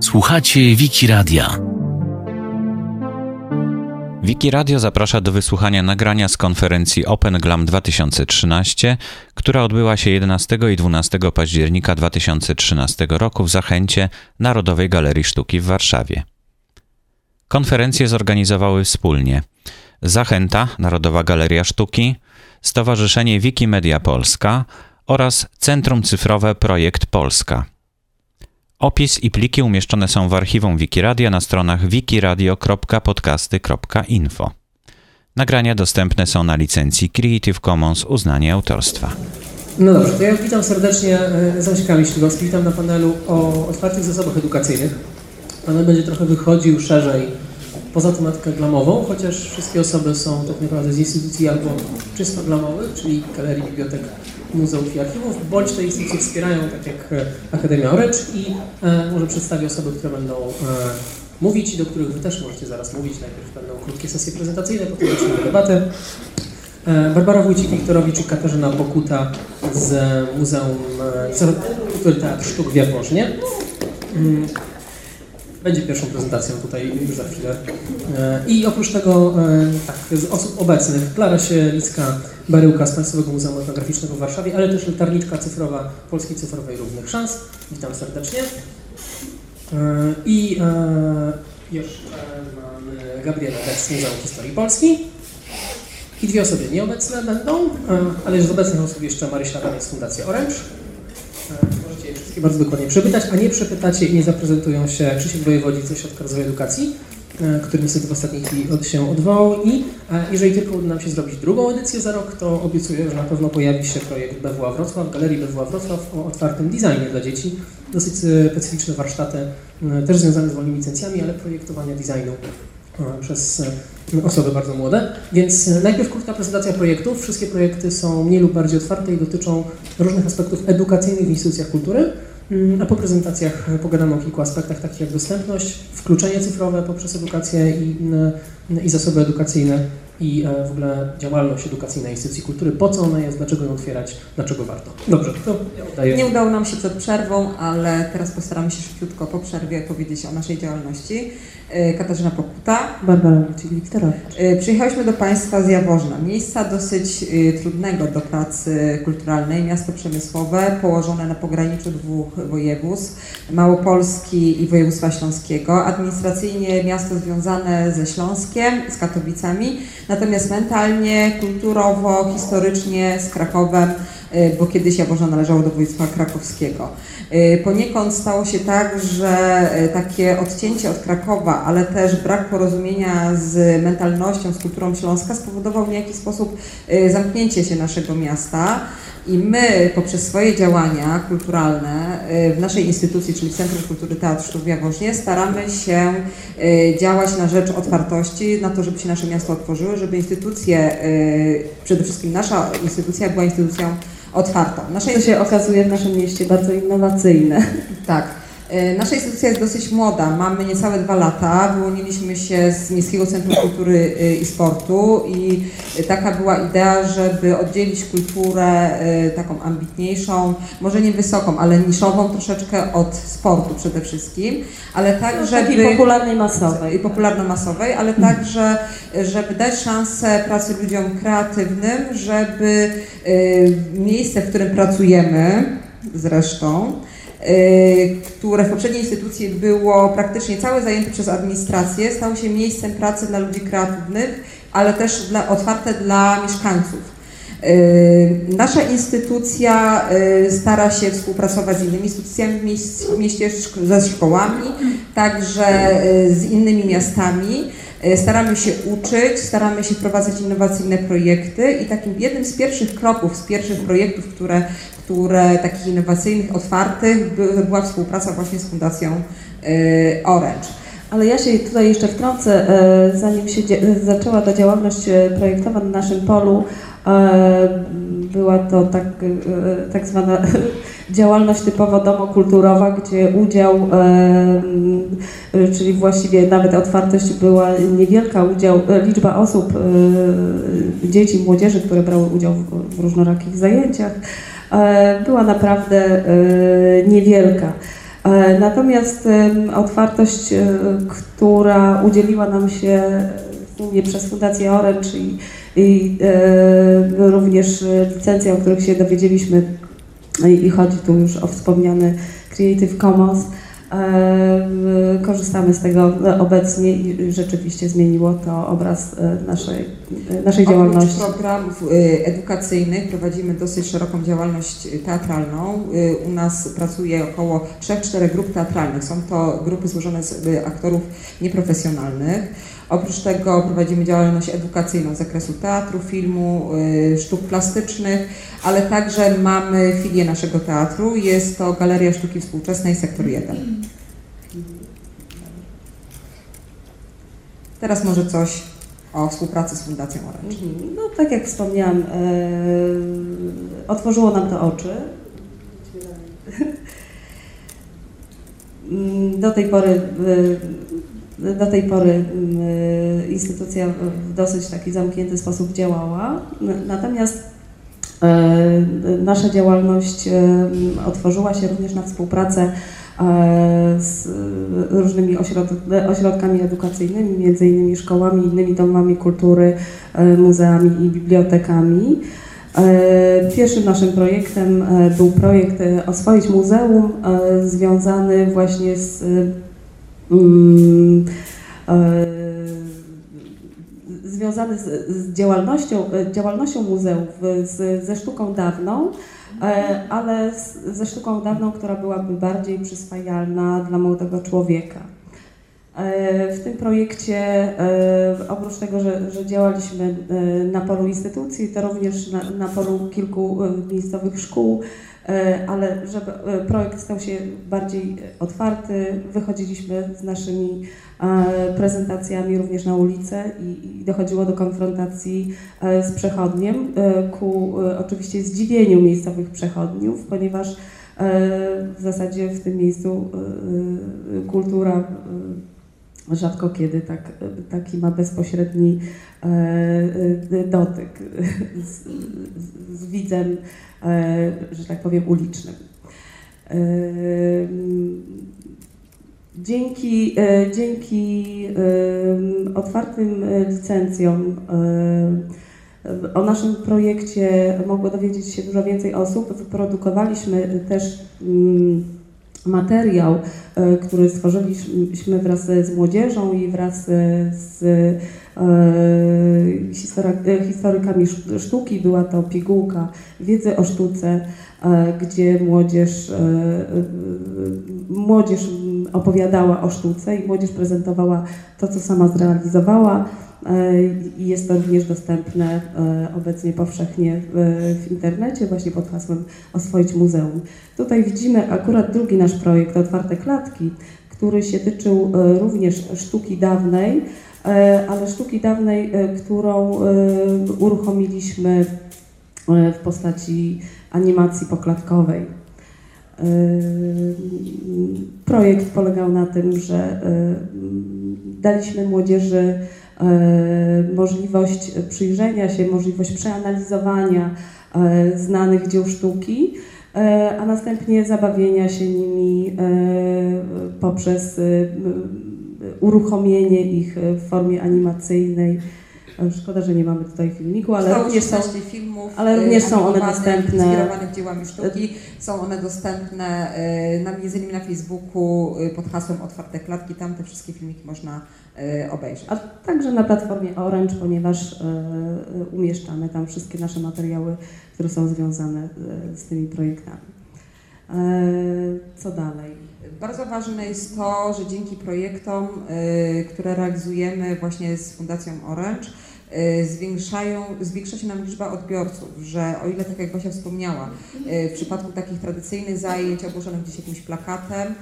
Słuchacie Wiki Radia. Wiki Radio zaprasza do wysłuchania nagrania z konferencji Open Glam 2013, która odbyła się 11 i 12 października 2013 roku w Zachęcie Narodowej Galerii Sztuki w Warszawie. Konferencje zorganizowały wspólnie Zachęta Narodowa Galeria Sztuki, Stowarzyszenie Wikimedia Polska oraz Centrum Cyfrowe Projekt Polska. Opis i pliki umieszczone są w archiwum Wikiradia na stronach wikiradio.podcasty.info. Nagrania dostępne są na licencji Creative Commons uznanie autorstwa. No dobrze, to ja witam serdecznie e, Ząśka Miśligowski. Witam na panelu o otwartych zasobach edukacyjnych. Panel będzie trochę wychodził szerzej poza tematykę glamową, chociaż wszystkie osoby są tak naprawdę z instytucji albo czysto glamowych, czyli galerii, bibliotek, muzeów i archiwów, bądź te instytucje wspierają, tak jak e, Akademia Orecz i e, może przedstawię osoby, które będą e, mówić do których Wy też możecie zaraz mówić. Najpierw będą krótkie sesje prezentacyjne, potem zaczniemy debatę. E, Barbara Wójcik-Wiktorowicz i Katarzyna Pokuta z Muzeum e, Teatr Sztuk w Jaworznie. Będzie pierwszą prezentacją tutaj już za chwilę. E, I oprócz tego, e, tak, z osób obecnych, Klara Sielicka, Baryłka z Państwowego Muzeum Etnograficznego w Warszawie, ale też latarniczka cyfrowa Polskiej Cyfrowej Równych Szans. Witam serdecznie. E, I jeszcze mamy Gabriela Dec z Muzeum Historii Polski. I dwie osoby nieobecne będą, ale z obecnych osób jeszcze Marysia Ramiec z Fundacji Orange. Bardzo dokładnie przepytać, a nie przepytacie i nie zaprezentują się Krzysiek Wojewodzi ze Ośrodka Rozwoju Edukacji, który niestety w ostatniej chwili się odwołał i jeżeli tylko uda nam się zrobić drugą edycję za rok, to obiecuję, że na pewno pojawi się projekt BWA Wrocław, Galerii BWA Wrocław o otwartym designie dla dzieci. Dosyć specyficzne warsztaty, też związane z wolnymi licencjami, ale projektowania designu przez osoby bardzo młode. Więc najpierw krótka prezentacja projektów. Wszystkie projekty są mniej lub bardziej otwarte i dotyczą różnych aspektów edukacyjnych w instytucjach kultury. A po prezentacjach pogadamy o kilku aspektach, takich jak dostępność, wkluczenie cyfrowe poprzez edukację i, i zasoby edukacyjne i w ogóle działalność edukacyjna instytucji kultury, po co ona jest, dlaczego ją otwierać, dlaczego warto. Dobrze, to ja oddaję. Nie udało nam się przed przerwą, ale teraz postaramy się szybciutko po przerwie powiedzieć o naszej działalności. Katarzyna Pokuta. Barbara Wiktorowicz. Przyjechałyśmy do Państwa z Jaworzna, miejsca dosyć trudnego do pracy kulturalnej, miasto przemysłowe, położone na pograniczu dwóch województw, Małopolski i województwa śląskiego. Administracyjnie miasto związane ze Śląskiem, z Katowicami, natomiast mentalnie, kulturowo, historycznie z Krakowem, bo kiedyś Jaworza należało do województwa krakowskiego. Poniekąd stało się tak, że takie odcięcie od Krakowa, ale też brak porozumienia z mentalnością, z kulturą Śląska spowodował w niejaki sposób zamknięcie się naszego miasta. I my poprzez swoje działania kulturalne w naszej instytucji, czyli Centrum Kultury Teatr Sztuk w Jaworznie, staramy się działać na rzecz otwartości, na to, żeby się nasze miasto otworzyło, żeby instytucje, przede wszystkim nasza instytucja była instytucją otwartą. Nasza to się okazuje w naszym mieście bardzo innowacyjne. Tak. Nasza instytucja jest dosyć młoda, mamy niecałe dwa lata. Wyłoniliśmy się z Miejskiego Centrum Kultury i Sportu i taka była idea, żeby oddzielić kulturę taką ambitniejszą, może nie wysoką, ale niszową troszeczkę od sportu przede wszystkim, ale tak, no, żeby... Popularnej masowej. Popularno-masowej, ale tak, że, żeby dać szansę pracy ludziom kreatywnym, żeby miejsce, w którym pracujemy zresztą, które w poprzedniej instytucji było praktycznie całe zajęte przez administrację, stało się miejscem pracy dla ludzi kreatywnych, ale też dla, otwarte dla mieszkańców. Nasza instytucja stara się współpracować z innymi instytucjami w mieście, ze szkołami, także z innymi miastami. Staramy się uczyć, staramy się wprowadzać innowacyjne projekty i takim jednym z pierwszych kroków, z pierwszych projektów, które, które takich innowacyjnych, otwartych, by, była współpraca właśnie z Fundacją Orange. Ale ja się tutaj jeszcze wtrącę, zanim się zaczęła ta działalność projektowa na naszym polu, była to tak, tak zwana działalność typowo domokulturowa, gdzie udział, czyli właściwie nawet otwartość była niewielka, udział, liczba osób, dzieci, młodzieży, które brały udział w różnorakich zajęciach, była naprawdę niewielka. Natomiast otwartość, która udzieliła nam się sumie przez Fundację Orange i, i również licencje, o których się dowiedzieliśmy, i chodzi tu już o wspomniany Creative Commons, E, korzystamy z tego obecnie i rzeczywiście zmieniło to obraz e, naszej, e, naszej działalności. Oprócz programów edukacyjnych prowadzimy dosyć szeroką działalność teatralną. U nas pracuje około 3-4 grup teatralnych. Są to grupy złożone z aktorów nieprofesjonalnych. Oprócz tego prowadzimy działalność edukacyjną z zakresu teatru, filmu, sztuk plastycznych, ale także mamy filię naszego teatru. Jest to Galeria Sztuki Współczesnej, sektor 1. Teraz może coś o współpracy z Fundacją Orange. Mhm. No tak jak wspomniałam, e, otworzyło nam to oczy. Do tej pory, e, do tej pory e, instytucja w dosyć taki zamknięty sposób działała, natomiast e, nasza działalność otworzyła się również na współpracę E, z różnymi ośrodkami edukacyjnymi, między innymi szkołami, innymi domami kultury, e, muzeami i bibliotekami. E, pierwszym naszym projektem był projekt Oswoić Muzeum, związany właśnie z, mm, związany z, z działalnością, działalnością muzeów, z, ze sztuką dawną, E, ale ze sztuką dawną, która byłaby bardziej przyswajalna dla młodego człowieka. E, w tym projekcie, e, oprócz tego, że, że działaliśmy na polu instytucji, to również na, na polu kilku miejscowych szkół, ale żeby projekt stał się bardziej otwarty, wychodziliśmy z naszymi prezentacjami również na ulicę i, dochodziło do konfrontacji e, z przechodniem e, ku e, oczywiście zdziwieniu miejscowych przechodniów, ponieważ w zasadzie w tym miejscu kultura rzadko kiedy tak, taki ma bezpośredni dotyk z, z widzem, że tak powiem, ulicznym. Dzięki, e, dzięki otwartym e, licencjom e, o naszym projekcie mogło dowiedzieć się dużo więcej osób. Wyprodukowaliśmy też mm, materiał, który stworzyliśmy wraz z młodzieżą i wraz z historykami sztuki. Była to pigułka wiedzy o sztuce, gdzie młodzież, młodzież opowiadała o sztuce i młodzież prezentowała to, co sama zrealizowała e, i jest to również dostępne e, obecnie powszechnie w, w internecie właśnie pod hasłem Oswoić Muzeum. Tutaj widzimy akurat drugi nasz projekt Otwarte Klatki, który się tyczył e, również sztuki dawnej, ale sztuki dawnej, którą uruchomiliśmy w postaci animacji poklatkowej. Projekt polegał na tym, że daliśmy młodzieży możliwość przyjrzenia się, możliwość przeanalizowania znanych dzieł sztuki, a następnie zabawienia się nimi poprzez uruchomienie ich w formie animacyjnej Szkoda, że nie mamy tutaj filmiku, ale Zostało również są, filmów ale również są one dostępne. Inspirowanych dziełami sztuki. Są one dostępne na, między innymi na Facebooku pod hasłem Otwarte Klatki. Tam te wszystkie filmiki można obejrzeć. A także na platformie Orange, ponieważ umieszczamy tam wszystkie nasze materiały, które są związane z tymi projektami. Co dalej? Bardzo ważne jest to, że dzięki projektom, które realizujemy właśnie z Fundacją Orange, zwiększają, zwiększa się nam liczba odbiorców, że o ile, tak jak Basia wspomniała, w przypadku takich tradycyjnych zajęć ogłoszonych gdzieś jakimś plakatem,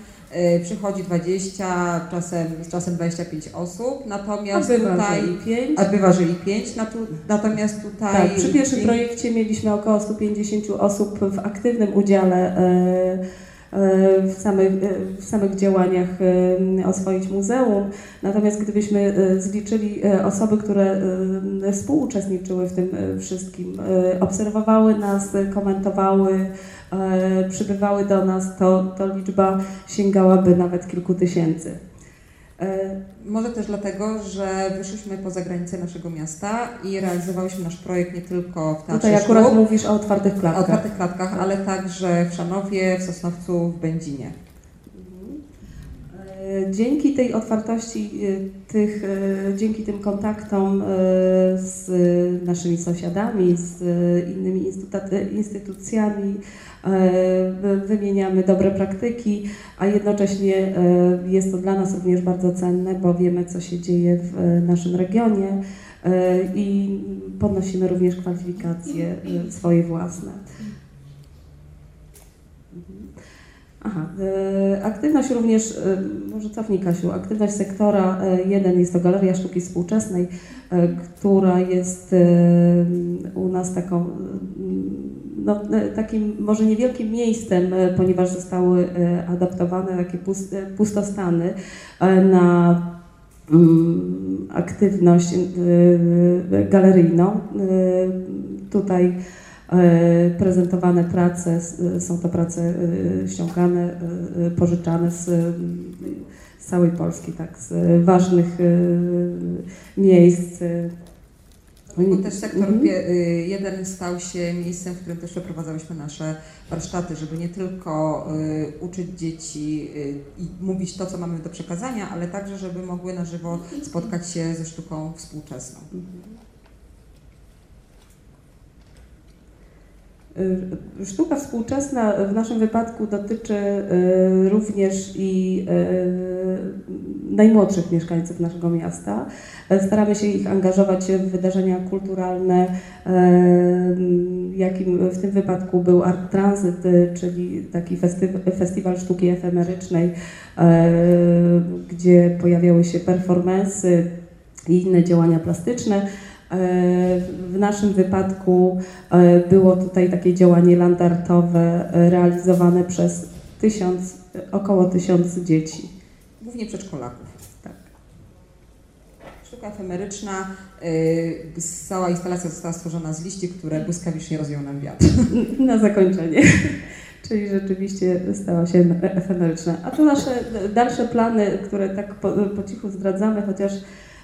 przychodzi 20, czasem, czasem 25 osób, natomiast a bywa, tutaj... Że i 5. A bywa, że i 5, natomiast tutaj... Tak, przy pierwszym projekcie mieliśmy około 150 osób w aktywnym udziale w samych, w samych działaniach oswoić muzeum. Natomiast gdybyśmy zliczyli osoby, które współuczestniczyły w tym wszystkim, obserwowały nas, komentowały, przybywały do nas, to, to liczba sięgałaby nawet kilku tysięcy. E, może też dlatego, że wyszliśmy poza granice naszego miasta i realizowałyśmy nasz projekt nie tylko w Teatrze Tutaj akurat mówisz o otwartych klatkach. O otwartych klatkach, ale także w Szanowie, w Sosnowcu, w Będzinie. E, dzięki tej otwartości, e, tych, dzięki tym kontaktom z naszymi sąsiadami, z innymi instytucjami, wymieniamy dobre praktyki, a jednocześnie e, jest to dla nas również bardzo cenne, bo wiemy, co się dzieje w e, naszym regionie i podnosimy również kwalifikacje swoje własne. Aha, aktywność również, może cofnij Kasiu, aktywność sektora jeden jest to Galeria Sztuki Współczesnej, która jest u nas taką no, e, takim może niewielkim miejscem, e, ponieważ zostały e, adaptowane takie pustostany na mm, aktywność galeryjną. Tutaj prezentowane prace, są to prace ściągane, pożyczane z, z całej Polski, tak, z ważnych miejsc bo też sektor mhm. y, jeden stał się miejscem, w którym też przeprowadzałyśmy nasze warsztaty, żeby nie tylko y, uczyć dzieci y, i mówić to, co mamy do przekazania, ale także, żeby mogły na żywo spotkać się ze sztuką współczesną. Mhm. Sztuka współczesna w naszym wypadku dotyczy y, również i y, najmłodszych mieszkańców naszego miasta. Staramy się ich angażować w wydarzenia kulturalne, jakim w tym wypadku był Art Transit, czyli taki festiwal sztuki efemerycznej, gdzie pojawiały się performensy i inne działania plastyczne. W naszym wypadku e, było tutaj takie działanie landartowe e, realizowane przez tysiąc, około tysiąc dzieci. Głównie przedszkolaków. Tak. Sztuka efemeryczna, cała instalacja została stworzona z liści, które błyskawicznie rozjął nam wiatr. Na zakończenie. Czyli rzeczywiście stała się efemeryczna. A tu nasze dalsze plany, które tak po, po cichu zdradzamy, chociaż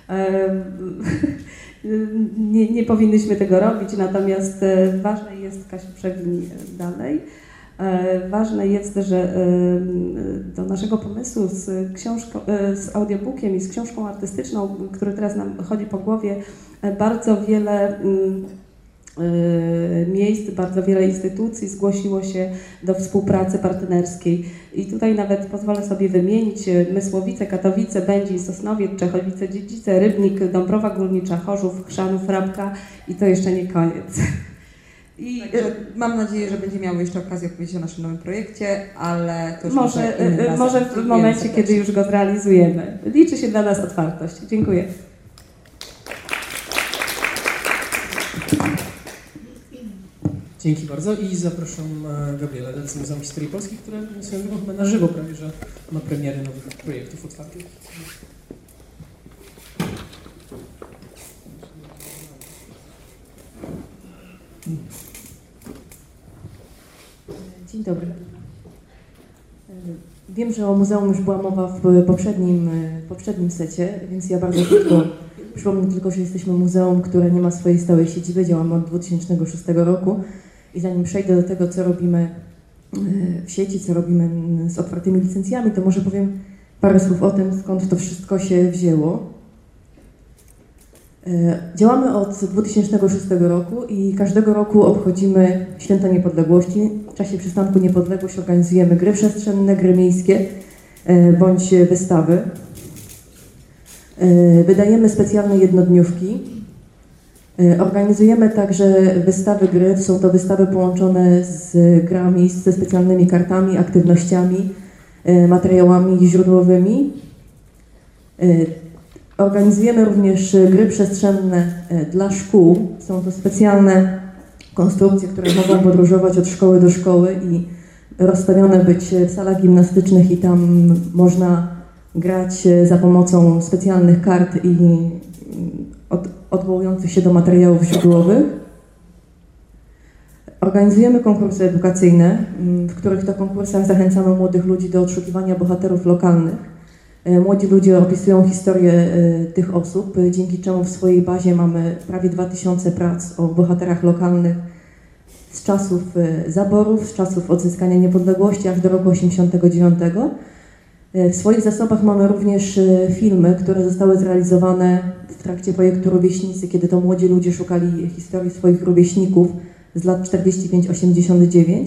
nie, nie powinnyśmy tego robić, natomiast e, ważne jest, Kasiu przewin dalej, e, Ważne jest, że e, do naszego pomysłu z, książką, z audiobookiem i z książką artystyczną, który teraz nam chodzi po głowie, bardzo wiele miejsc, bardzo wiele instytucji zgłosiło się do współpracy partnerskiej. I tutaj nawet pozwolę sobie wymienić y, Mysłowice, Katowice, Będzin, Sosnowiec, Czechowice, Dziedzice, Rybnik, Dąbrowa Górnicza, Chorzów, Chrzanów, Rabka i to jeszcze nie koniec. I Także mam nadzieję, że będzie miał jeszcze okazję powiedzieć o naszym nowym projekcie, ale to już może, może, może w momencie, kiedy już go zrealizujemy. Liczy się dla nas otwartość. Dziękuję. Dzięki bardzo i zapraszam e, Gabriela z Muzeum Historii Polskiej, które swoją chyba na żywo prawie, że ma premiery nowych projektów otwartych. Dzień dobry. Wiem, że o muzeum już była mowa w poprzednim, poprzednim secie, więc ja bardzo krótko przypomnę tylko, że jesteśmy muzeum, które nie ma swojej stałej siedziby, działamy od 2006 roku i zanim przejdę do tego, co robimy e, w sieci, co robimy z otwartymi licencjami, to może powiem parę słów o tym, skąd to wszystko się wzięło. E, działamy od 2006 roku i każdego roku obchodzimy Święto Niepodległości. W czasie przystanku Niepodległość organizujemy gry przestrzenne, gry miejskie e, bądź wystawy. Wydajemy specjalne jednodniówki, organizujemy także wystawy gry. Są to wystawy połączone z grami, ze specjalnymi kartami, aktywnościami, e, materiałami źródłowymi. E, organizujemy również gry przestrzenne dla szkół. Są to specjalne konstrukcje, które mogą podróżować od szkoły do szkoły i rozstawione być w salach gimnastycznych i tam można grać za pomocą specjalnych kart i odwołujących się do materiałów źródłowych. Organizujemy konkursy edukacyjne, mm, w których to konkursach zachęcamy młodych ludzi do odszukiwania bohaterów lokalnych. E, młodzi ludzie opisują historię e, tych osób, e, dzięki czemu w swojej bazie mamy prawie 2000 prac o bohaterach lokalnych z czasów zaborów, z czasów odzyskania niepodległości aż do roku 1989. W swoich zasobach mamy również filmy, które zostały zrealizowane w trakcie projektu Rówieśnicy, kiedy to młodzi ludzie szukali historii swoich rówieśników z lat 45-89.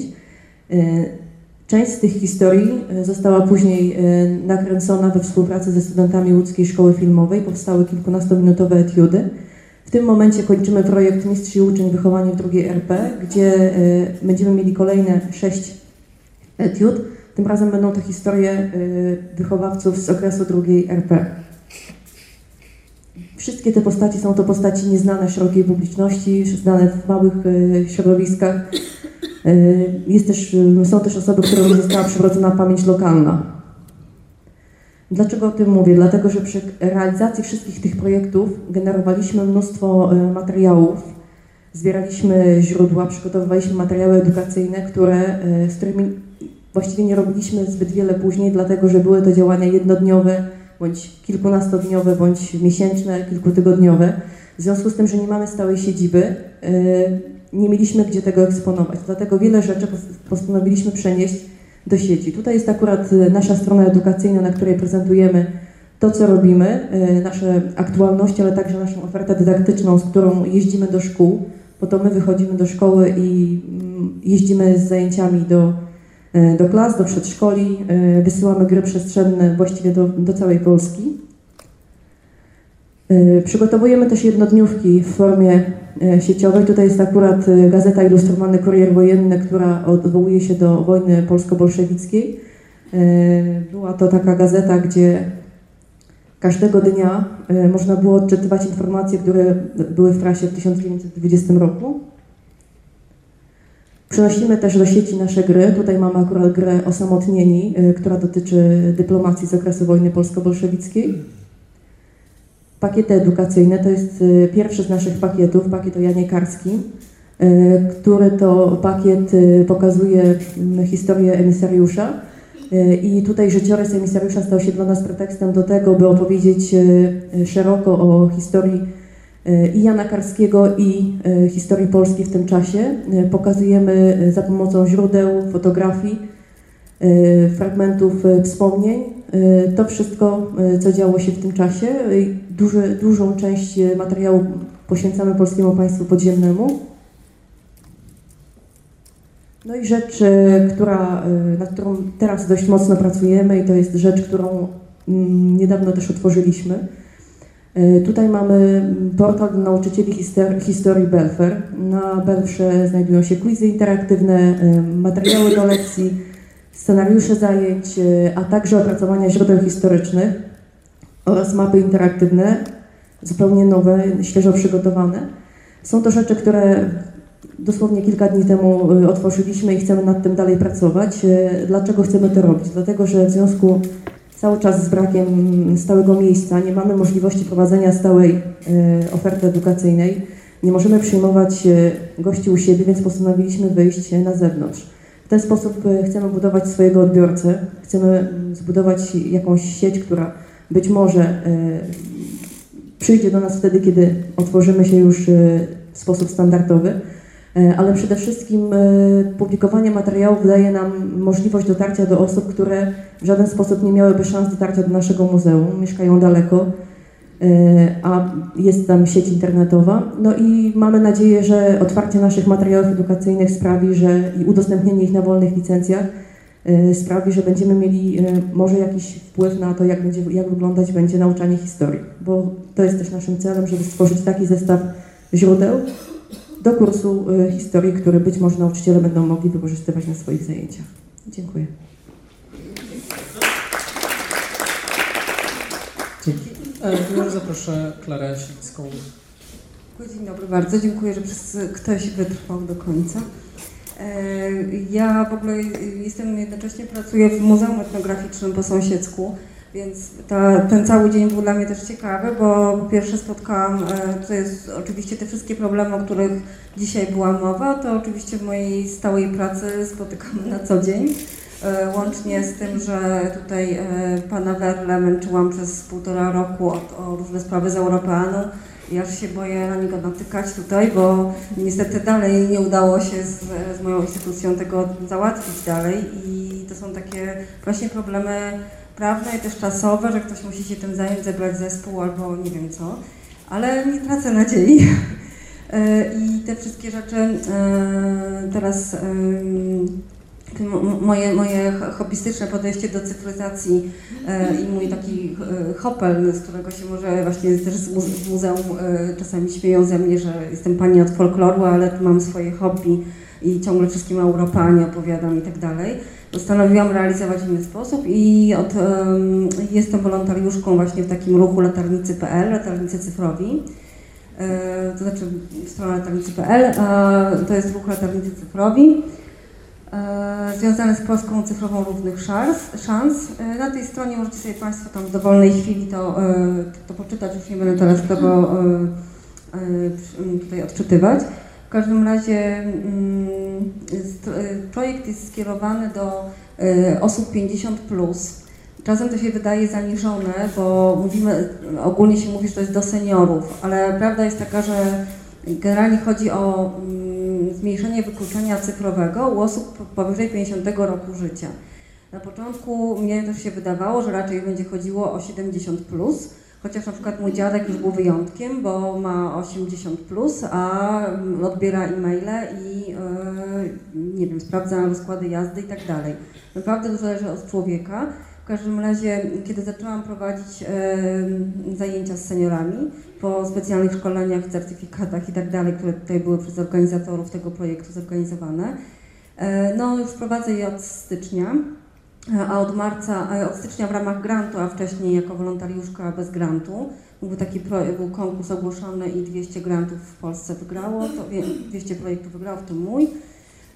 Część z tych historii e, została później e, nakręcona we współpracy ze studentami Łódzkiej Szkoły Filmowej. Powstały kilkunastominutowe etiudy. W tym momencie kończymy projekt Mistrz i Uczeń Wychowanie w drugiej RP, gdzie e, będziemy mieli kolejne sześć etiud. Tym razem będą to historie wychowawców z okresu drugiej RP. Wszystkie te postaci są to postaci nieznane szerokiej publiczności, znane w małych środowiskach. E, jest też, są też osoby, którym została przywrócona pamięć lokalna. Dlaczego o tym mówię? Dlatego, że przy realizacji wszystkich tych projektów generowaliśmy mnóstwo materiałów, zbieraliśmy źródła, przygotowywaliśmy materiały edukacyjne, które, z którymi właściwie nie robiliśmy zbyt wiele później, dlatego że były to działania jednodniowe, bądź kilkunastodniowe, bądź miesięczne, kilkutygodniowe. W związku z tym, że nie mamy stałej siedziby, nie mieliśmy gdzie tego eksponować. Dlatego wiele rzeczy postanowiliśmy przenieść do sieci. Tutaj jest akurat y, nasza strona edukacyjna, na której prezentujemy to, co robimy, y, nasze aktualności, ale także naszą ofertę dydaktyczną, z którą jeździmy do szkół, bo to my wychodzimy do szkoły i mm, jeździmy z zajęciami do, y, do klas, do przedszkoli, wysyłamy gry przestrzenne właściwie do, do całej Polski. Przygotowujemy też jednodniówki w formie E, sieciowej. Tutaj jest akurat e, gazeta ilustrowany Kurier Wojenny, która odwołuje się do wojny polsko-bolszewickiej. E, była to taka gazeta, gdzie każdego dnia można było odczytywać informacje, które były w trasie w 1920 roku. Przenosimy też do sieci nasze gry. Tutaj mamy akurat grę Osamotnieni, która dotyczy dyplomacji z okresu wojny polsko-bolszewickiej. Pakiety edukacyjne to jest y, pierwszy z naszych pakietów, pakiet o Janie Karskim, y, który to pakiet y, pokazuje mm, historię emisariusza. I tutaj życiorys emisariusza stał się dla nas pretekstem do tego, by opowiedzieć szeroko o historii i Jana Karskiego, i historii Polski w tym czasie. Pokazujemy za pomocą źródeł, fotografii, fragmentów wspomnień, to wszystko, co działo się w tym czasie duży, dużą część materiału poświęcamy polskiemu państwu podziemnemu. No i rzecz, która, nad którą teraz dość mocno pracujemy i to jest rzecz, którą mm, niedawno też otworzyliśmy. Tutaj mamy portal dla nauczycieli historii Belfer. Na Belfrze znajdują się quizy interaktywne, materiały do lekcji, scenariusze zajęć, a także opracowania źródeł historycznych oraz mapy interaktywne, zupełnie nowe, świeżo przygotowane. Są to rzeczy, które dosłownie kilka dni temu otworzyliśmy i chcemy nad tym dalej pracować. Dlaczego chcemy to robić? Dlatego, że w związku cały czas z brakiem stałego miejsca nie mamy możliwości prowadzenia stałej y, oferty edukacyjnej. Nie możemy przyjmować gości u siebie, więc postanowiliśmy wyjść na zewnątrz. W ten sposób chcemy budować swojego odbiorcę, chcemy mm, zbudować jakąś sieć, która być może e, przyjdzie do nas wtedy, kiedy otworzymy się już e, w sposób standardowy, e, ale przede wszystkim publikowanie materiałów daje nam możliwość dotarcia do osób, które w żaden sposób nie miałyby szans dotarcia do naszego muzeum, mieszkają daleko, a jest tam sieć internetowa. No i mamy nadzieję, że otwarcie naszych materiałów edukacyjnych sprawi, że i udostępnienie ich na wolnych licencjach sprawi, że będziemy mieli może jakiś wpływ na to, jak, będzie, jak wyglądać będzie nauczanie historii, bo to jest też naszym celem, żeby stworzyć taki zestaw źródeł do kursu y, historii, który być może nauczyciele będą mogli wykorzystywać na swoich zajęciach. Dziękuję. Dzięki. Może zaproszę Klarę Silicką. Dzień dobry bardzo. Dziękuję, że ktoś wytrwał do końca. E, Ja w ogóle jestem jednocześnie pracuję w Muzeum Etnograficznym po sąsiedzku, więc ten cały dzień był dla mnie też ciekawy, bo po pierwsze spotkałam, e, to jest oczywiście te wszystkie problemy, o których dzisiaj była mowa, to oczywiście w mojej stałej pracy spotykamy na co dzień. E, Łącznie z tym, że tutaj e, pana Werle męczyłam przez półtora roku o, o różne sprawy z Europeanu. Ja już się boję na niego natykać tutaj, bo niestety dalej nie udało się z, z moją instytucją tego załatwić dalej i to są takie właśnie problemy prawne i też czasowe, że ktoś musi się tym zająć, zebrać zespół albo nie wiem co, ale nie tracę nadziei. E, I te wszystkie rzeczy e, teraz moje, moje hobbystyczne podejście do cyfryzacji e, i mój taki hopel, z którego się może właśnie też z, muze- z muzeum czasami śmieją ze mnie, że jestem pani od folkloru, ale mam swoje hobby i ciągle wszystkim Europanie opowiadam i tak dalej. Postanowiłam realizować w inny sposób i od, em, jestem wolontariuszką właśnie w takim ruchu latarnicy.pl, latarnicy cyfrowi. E, to znaczy strona latarnicy.pl, a to jest ruch latarnicy cyfrowi e, związany z Polską Cyfrową Równych Szans. szans. E, Na tej stronie możecie sobie Państwo tam w dowolnej chwili to, e, to poczytać, już nie będę teraz tego e, e, tutaj odczytywać. Każdym razie mm, e, projekt jest skierowany do e, osób 50+. Plus. Czasem to się wydaje zaniżone, bo mówimy, ogólnie się mówi, że to jest do seniorów, ale prawda jest taka, że generalnie chodzi o mm, zmniejszenie wykluczenia cyfrowego u osób powyżej 50 roku życia. Na początku mnie też się wydawało, że raczej będzie chodziło o 70 plus, chociaż na przykład mój dziadek już był wyjątkiem, bo ma 80 plus, a mm, odbiera e-maile i e, nie wiem, sprawdza rozkłady jazdy i tak dalej. Naprawdę to zależy od człowieka. W każdym razie, kiedy zaczęłam prowadzić e, zajęcia z seniorami po specjalnych szkoleniach, certyfikatach i tak dalej, które tutaj były przez organizatorów tego projektu zorganizowane, e, no już prowadzę je od stycznia, a od marca, od stycznia w ramach grantu, a wcześniej jako wolontariuszka bez grantu. Był taki pro, był konkurs ogłoszony i 200 grantów w Polsce wygrało, to wie- 200 projektów wygrało, w tym mój.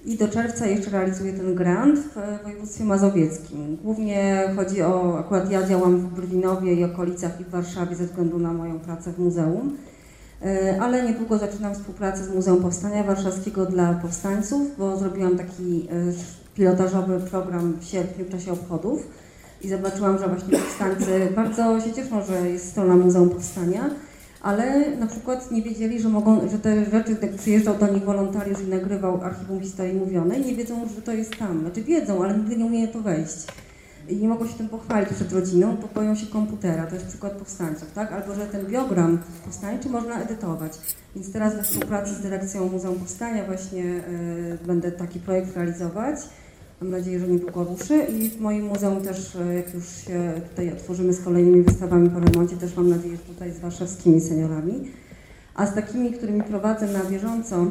I do czerwca jeszcze realizuję ten grant w województwie mazowieckim. Głównie chodzi o, akurat ja działam w Brwinowie i okolicach i w Warszawie ze względu na moją pracę w muzeum, E, ale niedługo zaczynam współpracę z Muzeum Powstania Warszawskiego dla powstańców, bo zrobiłam taki e, pilotażowy program w sierpniu w czasie obchodów i zobaczyłam, że właśnie powstańcy bardzo się cieszą, że jest strona Muzeum Powstania, ale na przykład nie wiedzieli, że mogą, że te rzeczy, jak przyjeżdżał do nich wolontariusz i nagrywał archiwum historii mówionej, nie wiedzą, że to jest tam. Znaczy wiedzą, ale nigdy nie umieją to wejść. I nie mogą się tym pochwalić przed rodziną, bo boją się komputera. To jest przykład powstańców, tak? Albo że ten biogram powstańczy można edytować. Więc teraz we współpracy z dyrekcją Muzeum Powstania właśnie y, będę taki projekt realizować. Mam nadzieję, że niedługo ruszy i w moim muzeum też, e, jak już się tutaj otworzymy z kolejnymi wystawami po remoncie, też mam nadzieję, że tutaj z warszawskimi seniorami. A z takimi, którymi prowadzę na bieżąco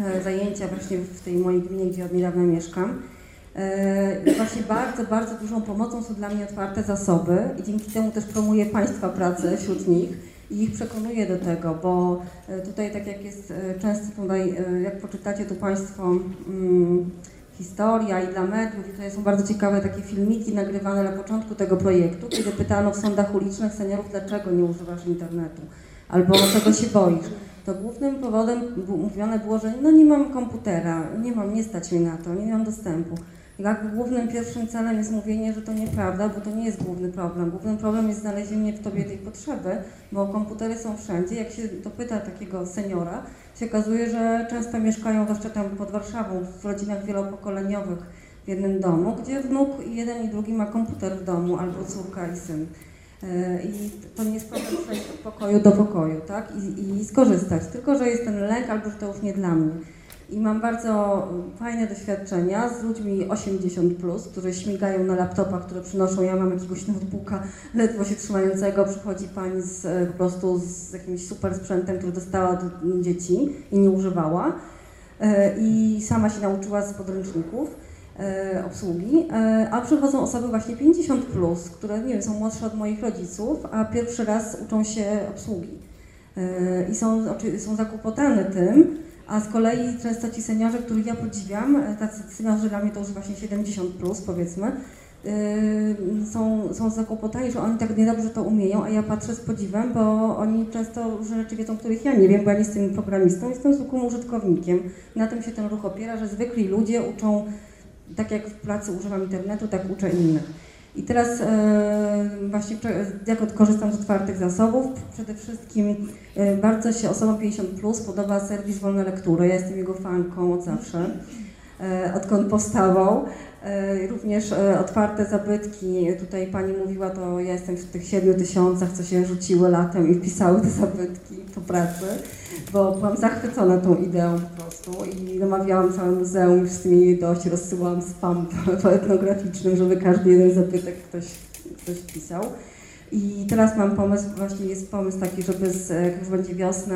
e, zajęcia właśnie w tej mojej gminie, gdzie od niedawna mieszkam, właśnie bardzo, bardzo dużą pomocą są dla mnie otwarte zasoby i dzięki temu też promuję Państwa pracę wśród nich i ich przekonuję do tego, bo e, tutaj tak jak jest e, często tutaj, e, jak poczytacie tu Państwo mm, historia i dla mediów i tutaj są bardzo ciekawe takie filmiki nagrywane na początku tego projektu, kiedy pytano w sądach ulicznych seniorów, dlaczego nie używasz internetu albo czego się boisz. To głównym powodem mówione było, że no nie mam komputera, nie mam, nie stać mnie na to, nie mam dostępu. Jakby głównym pierwszym celem jest mówienie, że to nieprawda, bo to nie jest główny problem. Głównym problem jest znalezienie w tobie tej potrzeby, bo komputery są wszędzie. Jak się dopyta takiego seniora, się okazuje, że często mieszkają, zwłaszcza tam pod Warszawą, w rodzinach wielopokoleniowych w jednym domu, gdzie wnuk jeden i drugi ma komputer w domu, albo córka i syn. E, I to nie jest problem przejść od pokoju do pokoju, tak? I, I skorzystać. Tylko, że jest ten lęk, albo że to już nie dla mnie. I mam bardzo fajne doświadczenia z ludźmi 80, plus, którzy śmigają na laptopach, które przynoszą. Ja mam jakiegoś notebooka ledwo się trzymającego. Przychodzi pani z, e, po prostu z jakimś super sprzętem, który dostała od dzieci i nie używała. E, I sama się nauczyła z podręczników e, obsługi, a przychodzą osoby właśnie 50, plus, które nie wiem, są młodsze od moich rodziców, a pierwszy raz uczą się obsługi. I są, są zakłopotane tym, A z kolei często ci seniorzy, których ja podziwiam, e, tacy seniorzy dla mnie to już właśnie 70 plus powiedzmy, yy, są, są zakłopotani, że oni tak niedobrze to umieją, a ja patrzę z podziwem, bo oni często rzeczy wiedzą, których ja nie wiem, bo ja nie jestem programistą, jestem zwykłym użytkownikiem. Na tym się ten ruch opiera, że zwykli ludzie uczą, tak jak w pracy używam internetu, tak uczę innych. I teraz e, właśnie jak korzystam z otwartych zasobów, przede wszystkim e, bardzo się osobom 50 plus podoba serwis Wolne Lektury. Ja jestem jego fanką od zawsze, odkąd powstawał. E, Również e, otwarte zabytki, tutaj pani mówiła, to ja jestem w tych 7 tysiącach, co się rzuciły latem i wpisały te zabytki po pracy, bo byłam zachwycona tą ideą po prostu i namawiałam całe muzeum, z tym jej dość, rozsyłałam spam po etnograficznym, żeby każdy jeden zabytek ktoś, ktoś wpisał. I teraz mam pomysł, właśnie jest pomysł taki, żeby z, jak już będzie wiosna,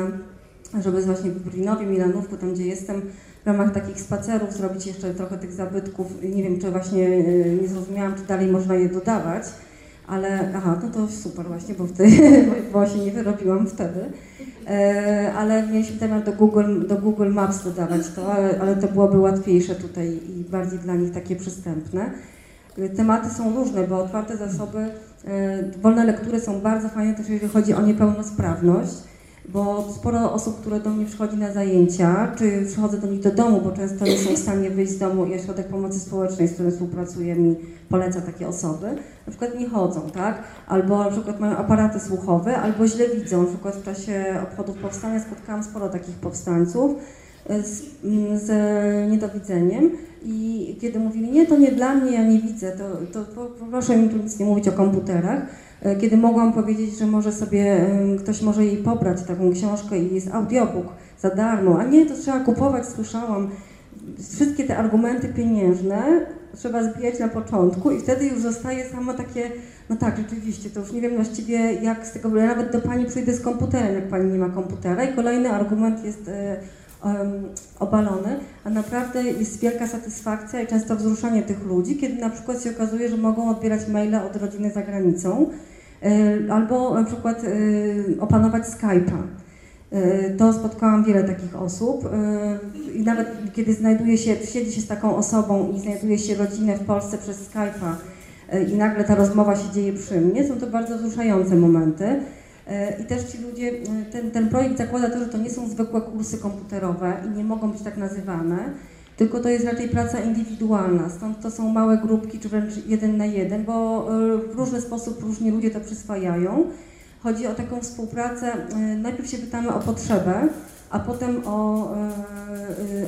żeby z właśnie w Brinowie, Milanówku, tam gdzie jestem, w ramach takich spacerów zrobić jeszcze trochę tych zabytków. Nie wiem, czy właśnie e, nie zrozumiałam, czy dalej można je dodawać, ale aha, no to super właśnie, bo wtedy właśnie nie wyrobiłam wtedy. E, ale mieliśmy zamiar do Google, do Google Maps dodawać to, ale, to byłoby łatwiejsze tutaj i bardziej dla nich takie przystępne. Tematy są różne, bo otwarte zasoby, e, wolne lektury są bardzo fajne też jeżeli chodzi o niepełnosprawność, bo sporo osób, które do mnie przychodzi na zajęcia, czy przychodzę do nich do domu, bo często nie są w stanie wyjść z domu i Ośrodek Pomocy Społecznej, z którym współpracuję, mi poleca takie osoby, na przykład nie chodzą, tak? Albo na przykład mają aparaty słuchowe, albo źle widzą. Na przykład w czasie obchodów powstania spotkałam sporo takich powstańców e, z, mm, z niedowidzeniem i kiedy mówili, nie, to nie dla mnie, ja nie widzę, to, to, to proszę mi tu nic nie mówić o komputerach, kiedy mogłam powiedzieć, że może sobie ktoś może jej pobrać taką książkę i jest audiobook za darmo, a nie, to trzeba kupować, słyszałam. Wszystkie te argumenty pieniężne trzeba zbijać na początku i wtedy już zostaje samo takie, no tak, rzeczywiście, to już nie wiem właściwie jak z tego, nawet do Pani przyjdę z komputerem, jak Pani nie ma komputera i kolejny argument jest e, obalony, a naprawdę jest wielka satysfakcja i często wzruszenie tych ludzi, kiedy na przykład się okazuje, że mogą odbierać maile od rodziny za granicą, albo na przykład opanować Skype'a. E, To spotkałam wiele takich osób e, i nawet kiedy znajduje się, siedzi się z taką osobą i znajduje się rodzinę w Polsce przez Skype'a e, i nagle ta rozmowa się dzieje przy mnie, są to bardzo wzruszające momenty. E, I też ci ludzie, e, ten, ten projekt zakłada to, że to nie są zwykłe kursy komputerowe i nie mogą być tak nazywane, tylko to jest raczej praca indywidualna, stąd to są małe grupki, czy wręcz jeden na jeden, bo e, w różny sposób różni ludzie to przyswajają. Chodzi o taką współpracę, najpierw się pytamy o potrzebę, a potem o,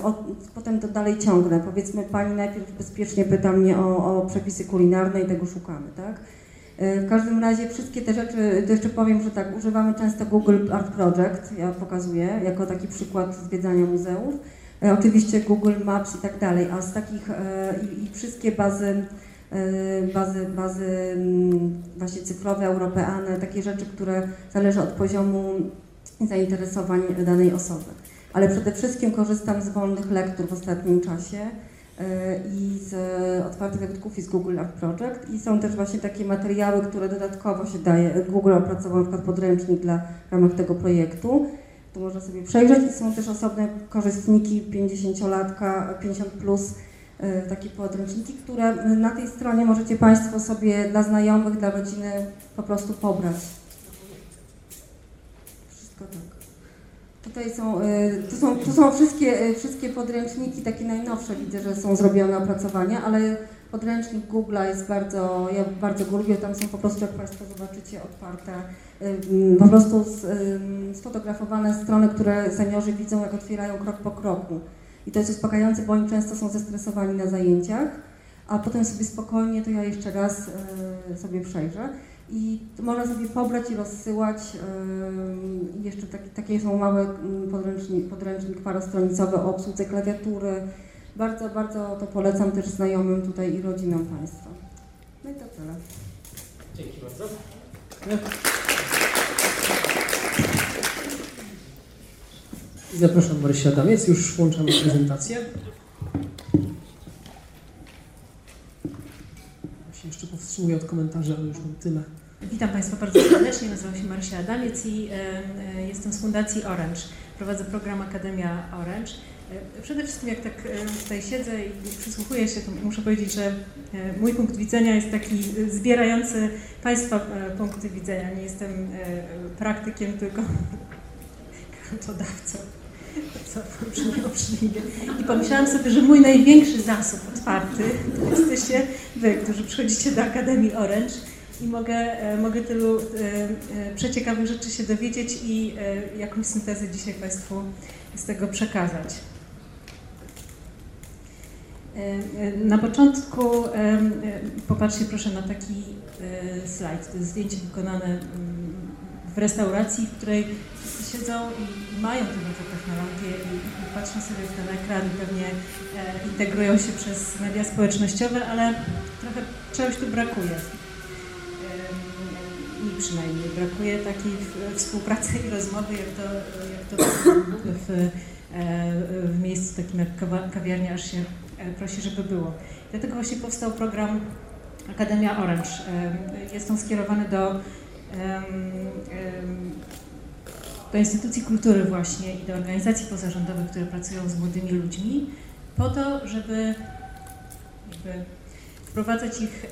o potem to dalej ciągnę. Powiedzmy, pani najpierw bezpiecznie pyta mnie o, o przepisy kulinarne i tego szukamy, tak? W każdym razie wszystkie te rzeczy, to jeszcze powiem, że tak, używamy często Google Art Project, ja pokazuję, jako taki przykład zwiedzania muzeów. E, Oczywiście Google Maps i tak dalej, a z takich e, i, i wszystkie bazy, e, bazy, bazy mm, właśnie cyfrowe, europeane, takie rzeczy, które zależy od poziomu zainteresowań danej osoby. Ale przede wszystkim korzystam z wolnych lektur w ostatnim czasie i z otwartych lekturów i z Google Art Project i są też właśnie takie materiały, które dodatkowo się daje. Google opracował na przykład podręcznik dla w ramach tego projektu. To można sobie przejrzeć i są też osobne korzystniki 50-latka, 50 plus, e, takie podręczniki, które na tej stronie możecie Państwo sobie dla znajomych, dla rodziny po prostu pobrać. Wszystko tak. Tutaj są, y, tu są, tu są wszystkie, y, wszystkie podręczniki, takie najnowsze widzę, że są zrobione opracowania, ale podręcznik Google'a jest bardzo, ja bardzo go lubię, tam są po prostu, jak Państwo zobaczycie, otwarte, po prostu sfotografowane strony, które seniorzy widzą, jak otwierają krok po kroku. I to jest uspokajające, bo oni często są zestresowani na zajęciach, a potem sobie spokojnie, to ja jeszcze raz y, sobie przejrzę. I można sobie pobrać i rozsyłać. Jeszcze taki, takie są małe ym, podręcznik, podręcznik parostronicowy o obsłudze klawiatury. Bardzo, bardzo to polecam też znajomym tutaj i rodzinom Państwa. No i to tyle. Dzięki bardzo. I zapraszam Marysia Adamiec, już włączamy prezentację. Ja się jeszcze powstrzymuję od komentarzy, ale już mam tyle Witam Państwa bardzo serdecznie. Nazywam się Marsia Adamiec i e, jestem z Fundacji Orange. Prowadzę program Akademia Orange. E, przede wszystkim jak tak e, tutaj siedzę i przysłuchuję się, to muszę powiedzieć, że mój punkt widzenia jest taki zbierający Państwa punkty widzenia. Nie jestem praktykiem, tylko grantodawcą co obrzydliwie. I pomyślałam sobie, że mój największy zasób otwarty to jesteście wy, którzy przychodzicie do Akademii Orange i mogę, e, mogę tylu e, e, przeciekawych rzeczy się dowiedzieć i jakąś syntezę dzisiaj Państwu z tego przekazać. Na początku popatrzcie proszę na taki slajd. To jest zdjęcie wykonane mm, w restauracji, w której wszyscy siedzą i mają tę nową technologię i, i patrzą sobie w ten ekran i pewnie integrują się przez media społecznościowe, ale trochę czegoś tu brakuje mi przynajmniej brakuje takiej współpracy i rozmowy, jak to, jak to w, e, w miejscu takim jak kawiarnia aż się e, prosi, żeby było. Dlatego właśnie powstał program Akademia Orange. Jest on skierowany do, do instytucji kultury właśnie i do organizacji pozarządowych, które pracują z młodymi ludźmi, po to, żeby wprowadzać ich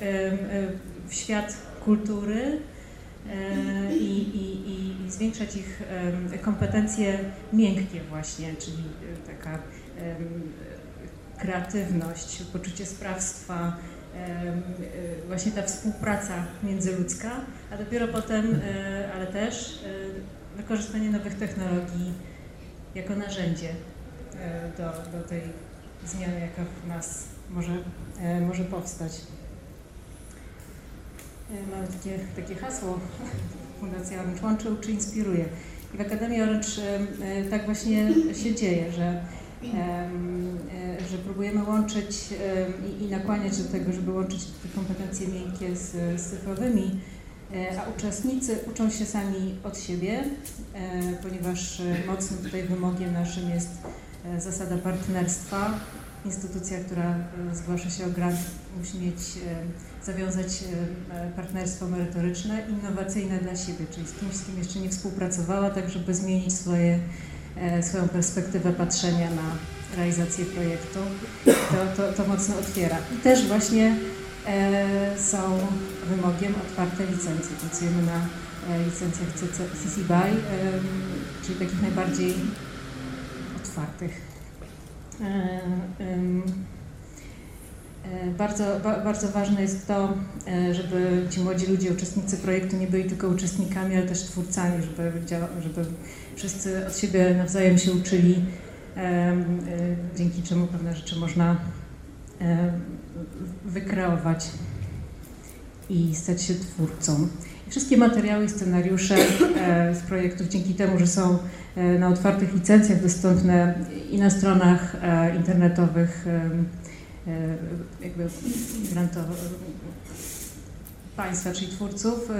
w świat kultury, E, i, i, i zwiększać ich kompetencje miękkie właśnie, czyli e, taka kreatywność, poczucie sprawstwa, e, właśnie ta współpraca międzyludzka, a dopiero potem, ale też wykorzystanie nowych technologii jako narzędzie do, do tej zmiany, jaka w nas może, może powstać. E, mamy takie, takie hasło Fundacja Orange łączy, uczy, inspiruje. I w Akademii Orange e, tak właśnie się dzieje, że, że próbujemy łączyć i, i nakłaniać do tego, żeby łączyć te kompetencje miękkie z, z cyfrowymi, a uczestnicy uczą się sami od siebie, ponieważ mocnym tutaj wymogiem naszym jest zasada partnerstwa. Instytucja, która zgłasza się o grant, musi mieć zawiązać e, partnerstwo merytoryczne, innowacyjne dla siebie, czyli z kimś, z kim jeszcze nie współpracowała, tak żeby zmienić swoje, e, swoją perspektywę patrzenia na realizację projektu. To, to, to mocno otwiera. I też właśnie e, są wymogiem otwarte licencje. Pracujemy na licencjach CC BY, czyli takich najbardziej otwartych. Bardzo, bardzo ważne jest to, e, żeby ci młodzi ludzie, uczestnicy projektu nie byli tylko uczestnikami, ale też twórcami, żeby, żeby wszyscy od siebie nawzajem się uczyli, e, dzięki czemu pewne rzeczy można wykreować i stać się twórcą. Wszystkie materiały i scenariusze z projektów, dzięki temu, że są na otwartych licencjach dostępne i na stronach internetowych E, jakby granto, państwa, czyli twórców, e,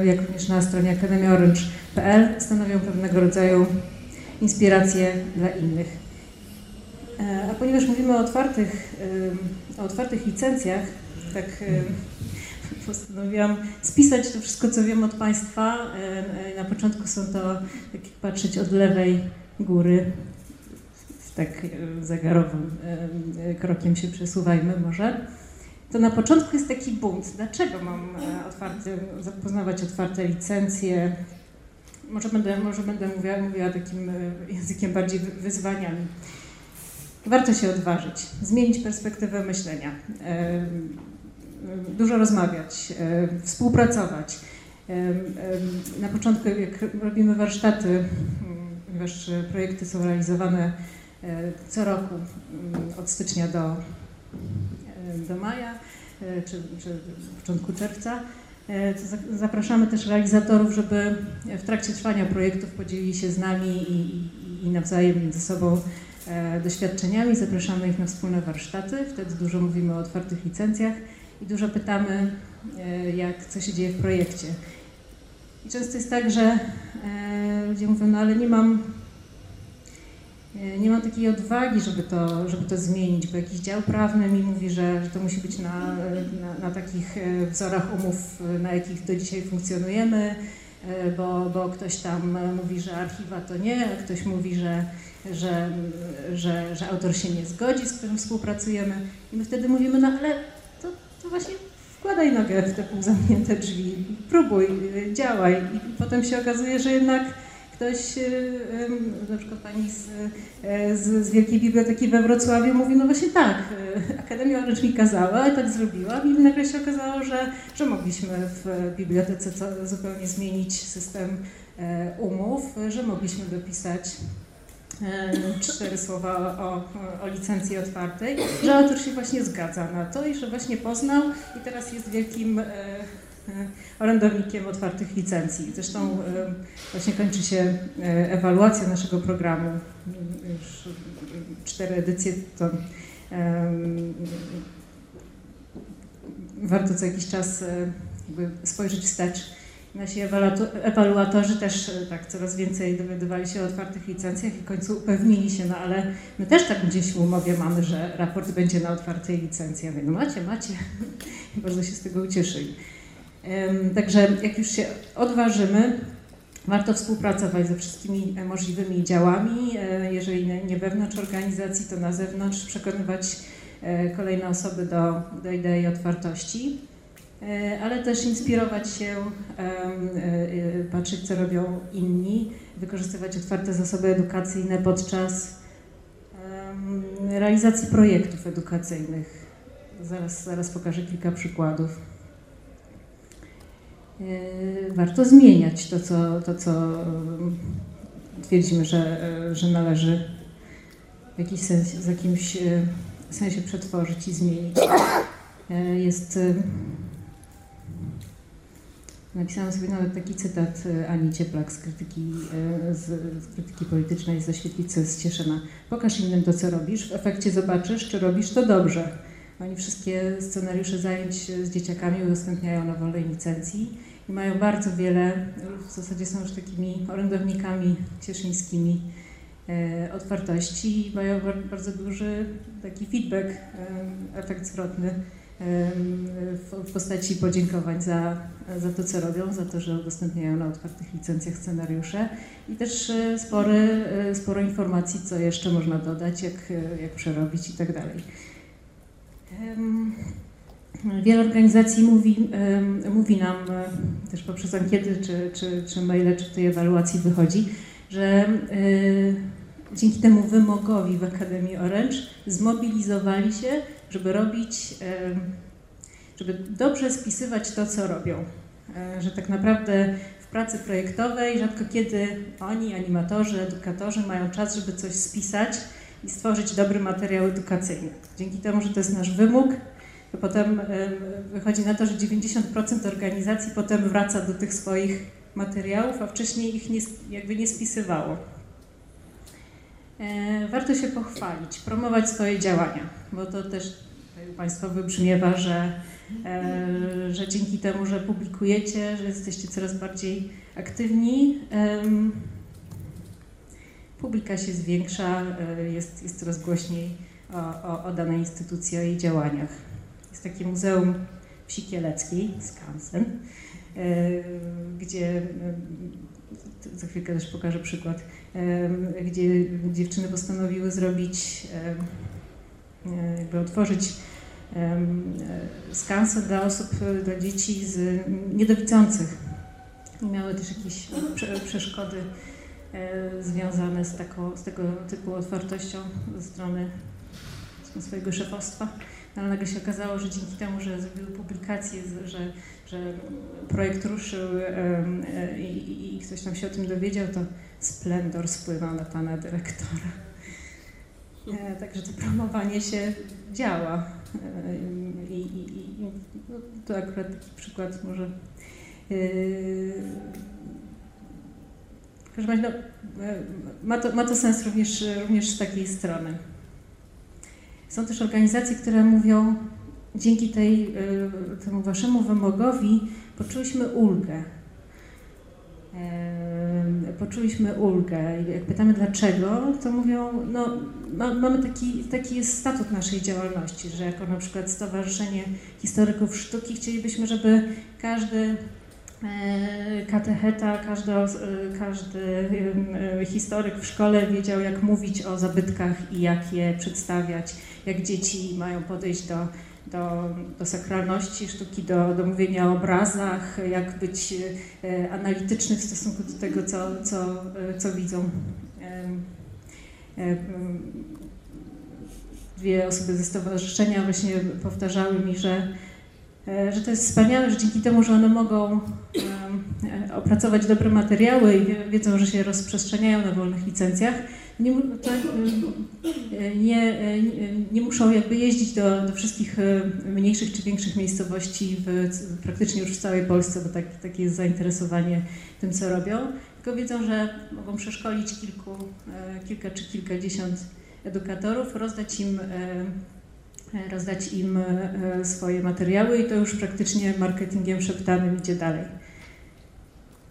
e, jak również na stronie akademiaorange.pl stanowią pewnego rodzaju inspirację dla innych. A ponieważ mówimy o otwartych, o otwartych licencjach, tak postanowiłam spisać to wszystko, co wiem od Państwa. Na początku są to, jak patrzeć od lewej góry, tak e, zegarowym e, krokiem się przesuwajmy może, to na początku jest taki bunt. Dlaczego mam e, otwarte, poznawać otwarte licencje? Może będę, może będę mówiła, mówiła takim językiem bardziej wyzwaniami. Warto się odważyć, zmienić perspektywę myślenia, dużo rozmawiać, współpracować. Na początku, jak robimy warsztaty, ponieważ projekty są realizowane E, co roku od stycznia do, e, do maja e, czy, czy początku czerwca. Zapraszamy też realizatorów, żeby w trakcie trwania projektów podzielili się z nami i, i nawzajem między sobą doświadczeniami. Zapraszamy ich na wspólne warsztaty. Wtedy dużo mówimy o otwartych licencjach i dużo pytamy, jak, co się dzieje w projekcie. I często jest tak, że ludzie mówią, no ale nie mam e, nie mam takiej odwagi, żeby to, żeby to zmienić, bo jakiś dział prawny mi mówi, że, że to musi być na, na, na takich e, wzorach umów, na jakich do dzisiaj funkcjonujemy, bo, bo ktoś tam mówi, że archiwa to nie, ktoś mówi, że, że, że, że autor się nie zgodzi, z którym współpracujemy. I my wtedy mówimy, no ale to, właśnie wkładaj nogę w te półzamknięte drzwi, próbuj, działaj. I potem się okazuje, że jednak ktoś, e, na przykład pani z, e, z, z, Wielkiej Biblioteki we Wrocławiu mówi, no właśnie tak, e, Akademia Orange mi kazała tak zrobiłam i nagle się okazało, że, że mogliśmy w bibliotece zupełnie zmienić system umów, że mogliśmy dopisać cztery słowa o, o, licencji otwartej, że autor się właśnie zgadza na to i że właśnie poznał i teraz jest wielkim orędownikiem otwartych licencji. Zresztą właśnie kończy się ewaluacja naszego programu. Już cztery edycje to warto co jakiś czas spojrzeć wstecz. Nasi ewaluatorzy też tak coraz więcej dowiadywali się o otwartych licencjach i w końcu upewnili się, no ale my też tak gdzieś w umowie mamy, że raport będzie na otwartej licencji. Ja mówię, no macie, macie. Bardzo się z tego ucieszyli. Także jak już się odważymy, warto współpracować ze wszystkimi możliwymi działami. E, jeżeli nie wewnątrz organizacji, to na zewnątrz, przekonywać e, kolejne osoby do, do idei otwartości, e, ale też inspirować się, patrzeć co robią inni, wykorzystywać otwarte zasoby edukacyjne podczas realizacji projektów edukacyjnych. Zaraz, zaraz pokażę kilka przykładów. E, warto zmieniać to, co, to, co twierdzimy, że, że należy w jakiś sens, w jakimś e, sensie przetworzyć i zmienić. E, jest Napisałam sobie nawet taki cytat Ani Cieplak z krytyki, z, z krytyki politycznej ze Świetlicy z Cieszyna. Pokaż innym to, co robisz, w efekcie zobaczysz, czy robisz to dobrze. Oni wszystkie scenariusze zajęć z dzieciakami udostępniają na wolnej licencji i mają bardzo wiele, w zasadzie są już takimi orędownikami cieszyńskimi e, otwartości i mają bardzo duży taki feedback, e, efekt zwrotny e, w postaci podziękowań za, za to, co robią, za to, że udostępniają na otwartych licencjach scenariusze i też spory, sporo informacji, co jeszcze można dodać, jak, jak przerobić i tak dalej. Wiele organizacji mówi, mówi nam e, też poprzez ankiety czy, czy, czy maile, czy w tej ewaluacji wychodzi, że e, dzięki temu wymogowi w Akademii Orange zmobilizowali się, żeby robić, żeby dobrze spisywać to, co robią. E, że tak naprawdę w pracy projektowej rzadko kiedy oni, animatorzy, edukatorzy mają czas, żeby coś spisać i stworzyć dobry materiał edukacyjny. Dzięki temu, że to jest nasz wymóg, to potem wychodzi na to, że 90% organizacji potem wraca do tych swoich materiałów, a wcześniej ich nie, jakby nie spisywało. E, warto się pochwalić, promować swoje działania, bo to też u Państwa wybrzmiewa, że, e, że dzięki temu, że publikujecie, że jesteście coraz bardziej aktywni, publika się zwiększa, e, jest, jest coraz głośniej o, o, o danej instytucji, o jej działaniach. Jest takie muzeum wsi kieleckiej, Skansen, gdzie za chwilkę też pokażę przykład, gdzie dziewczyny postanowiły zrobić, jakby otworzyć skansen dla osób, dla dzieci z niedowidzących. I miały też jakieś przeszkody związane z, taką, z tego typu otwartością ze strony swojego szefostwa ale nagle się okazało, że dzięki temu, że zrobiły publikację, że, że projekt ruszył e, i, i ktoś tam się o tym dowiedział, to splendor spłynął na pana dyrektora. E, także to promowanie się działa. E, I, i, i no, to akurat taki przykład może. W każdym razie no, ma, to, ma to sens również, również z takiej strony. Są też organizacje, które mówią, dzięki tej, y, temu waszemu wymogowi poczuliśmy ulgę. poczuliśmy ulgę. Jak pytamy dlaczego, to mówią, no ma, mamy taki, taki jest statut naszej działalności, że jako na przykład Stowarzyszenie Historyków Sztuki chcielibyśmy, żeby każdy e, katecheta, każdy, każdy historyk w szkole wiedział, jak mówić o zabytkach i jak je przedstawiać, jak dzieci mają podejść do do, do sakralności sztuki, do, do mówienia o obrazach, jak być e, analityczny w stosunku do tego, co, co, e, co widzą. E, dwie osoby ze stowarzyszenia właśnie powtarzały mi, że, że to jest wspaniałe, że dzięki temu, że one mogą opracować dobre materiały i wiedzą, że się rozprzestrzeniają na wolnych licencjach, nie, to, e, nie, e, nie muszą jakby jeździć do, do wszystkich e, mniejszych czy większych miejscowości w, praktycznie już w całej Polsce, bo tak, takie jest zainteresowanie tym, co robią, tylko wiedzą, że mogą przeszkolić kilku, kilka czy kilkadziesiąt edukatorów, rozdać im, rozdać im swoje materiały i to już praktycznie marketingiem szeptanym idzie dalej.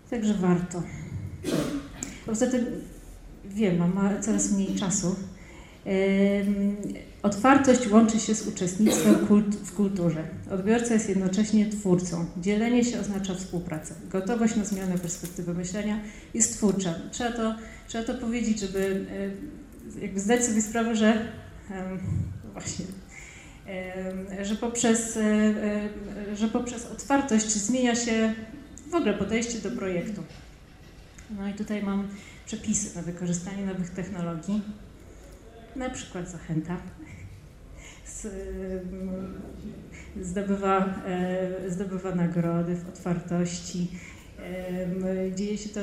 Także warto. Poza tym wiem, ma coraz mniej czasu. Otwartość łączy się z uczestnictwem w kulturze. Odbiorca jest jednocześnie twórcą. Dzielenie się oznacza współpracę. Gotowość na zmianę perspektywy myślenia jest twórcza. Trzeba to, trzeba to powiedzieć, żeby jakby zdać sobie sprawę, że właśnie, że poprzez, e, e, że poprzez otwartość zmienia się w ogóle podejście do projektu. No i tutaj mam przepisy na wykorzystanie nowych technologii. Na przykład zachęta. Zdobywa, e, zdobywa nagrody w otwartości. Dzieje się to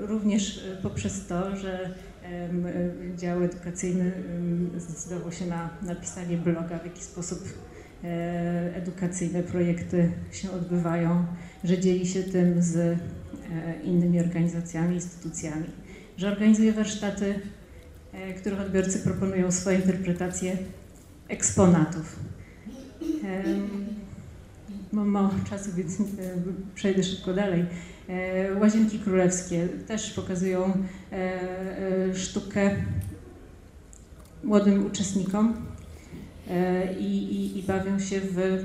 również poprzez to, że dział edukacyjny zdecydował się na napisanie bloga, w jaki sposób e, edukacyjne projekty się odbywają, że dzieli się tym z e, innymi organizacjami, instytucjami że organizuje warsztaty, e, których odbiorcy proponują swoje interpretacje eksponatów. Mam mało czasu, więc e, przejdę szybko dalej. E, Łazienki Królewskie też pokazują sztukę młodym uczestnikom i, i, i bawią się w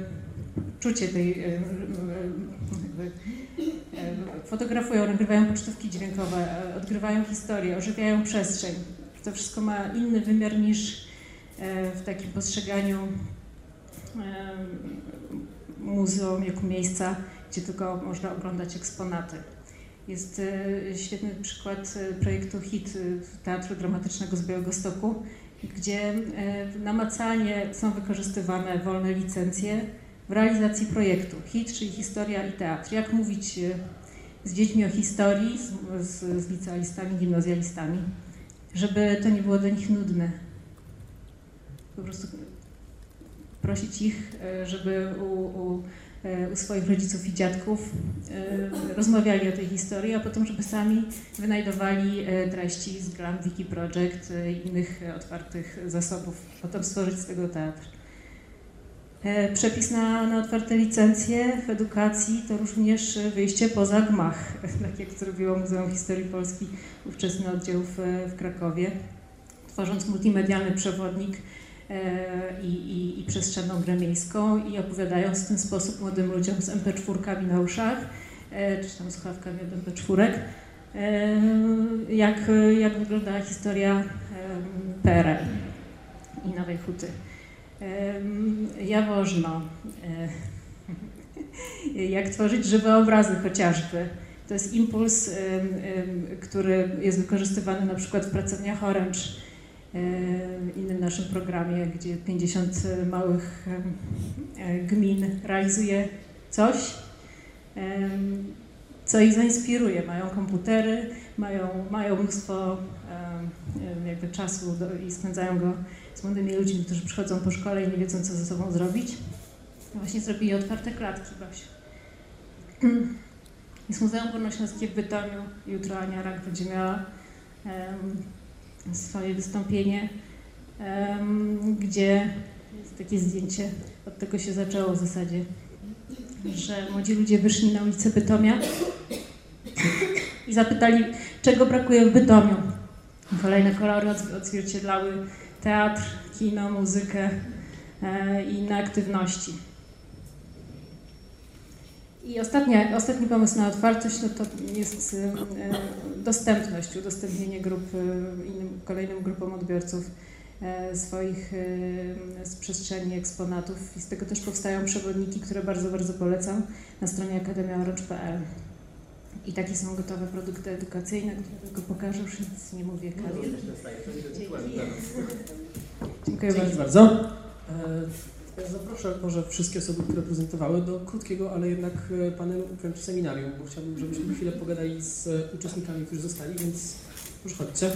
czucie tej fotografują, nagrywają pocztówki dźwiękowe, e, odgrywają historię, ożywiają przestrzeń. To wszystko ma inny wymiar niż e, w takim postrzeganiu muzeum jako miejsca, gdzie tylko można oglądać eksponaty. Jest świetny przykład projektu HIT Teatru Dramatycznego z Białegostoku, gdzie namacalnie są wykorzystywane wolne licencje w realizacji projektu HIT, czyli historia i teatr. Jak mówić e, z dziećmi o historii, z, z, z licealistami, gimnazjalistami, żeby to nie było dla nich nudne. Po prostu prosić ich, e, żeby u, u, e, u swoich rodziców i dziadków rozmawiali o tej historii, a potem, żeby sami wynajdowali treści z Glam Wiki Project i innych otwartych zasobów, potem stworzyć z tego teatr. E, przepis na, na otwarte licencje w edukacji to również wyjście poza gmach, tak jak zrobiło Muzeum Historii Polski, ówczesny oddział w, w Krakowie, tworząc multimedialny przewodnik e, i, i, i przestrzenną grę miejską i opowiadając w ten sposób młodym ludziom z MP4 na uszach, e, czy tam słuchawkami od MP4, jak, jak wyglądała historia PRL i Nowej Huty. Jawożno. E, jak tworzyć żywe obrazy chociażby. To jest impuls, który jest wykorzystywany na przykład w pracowniach Orange, innym naszym programie, gdzie 50 małych e, gmin realizuje coś, co ich zainspiruje. Mają komputery, mają, mają mnóstwo jakby czasu do, i spędzają go z młodymi ludźmi, którzy przychodzą po szkole i nie wiedzą, co ze sobą zrobić. Właśnie zrobili otwarte klatki, Basiu. Jest Muzeum Górnośląskie w Bytomiu. Jutro Ania Rak będzie miała um, swoje wystąpienie, um, gdzie jest takie zdjęcie, od tego się zaczęło w zasadzie, że młodzi ludzie wyszli na ulicę Bytomia i zapytali, czego brakuje w Bytomiu. Kolejne kolory odzwierciedlały teatr, kino, muzykę e, i inne aktywności. I ostatnia, ostatni pomysł na otwartość no to jest e, dostępność, udostępnienie grup, e, innym, kolejnym grupom odbiorców swoich z przestrzeni eksponatów i z tego też powstają przewodniki, które bardzo, bardzo polecam na stronie akademiaorocz.pl. I takie są gotowe produkty edukacyjne, które tylko pokażę, już nic nie mówię. Kamil. Dziękuję bardzo. bardzo. E, zaproszę może wszystkie osoby, które prezentowały do krótkiego, ale jednak e, panelu wręcz seminarium, bo chciałbym, żebyśmy chwilę pogadali z uczestnikami, którzy zostali, więc już chodźcie.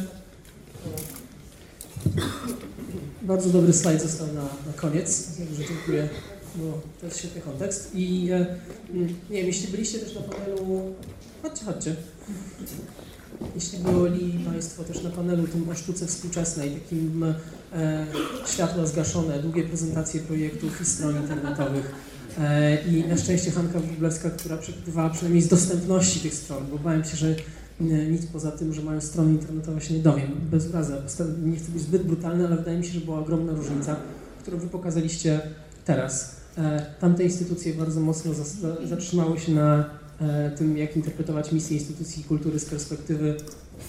Bardzo dobry slajd został na, na koniec, także dziękuję, bo to jest świetny kontekst. I e, nie wiem, jeśli byliście też na panelu Chodźcie, chodźcie. Jeśli byli Państwo też na panelu tym o sztuce współczesnej, takim e, światła zgaszone, długie prezentacje projektów i stron internetowych e, i na szczęście Hanka Wróblewska, która przepływała przynajmniej z dostępności tych stron, bo bałem się, że e, nic poza tym, że mają strony internetowe się nie dowiem. Bez urazy, nie chcę być zbyt brutalny, ale wydaje mi się, że była ogromna różnica, którą Wy pokazaliście teraz. E, tamte instytucje bardzo mocno zatrzymały się na E, tym, jak interpretować misję instytucji kultury z perspektywy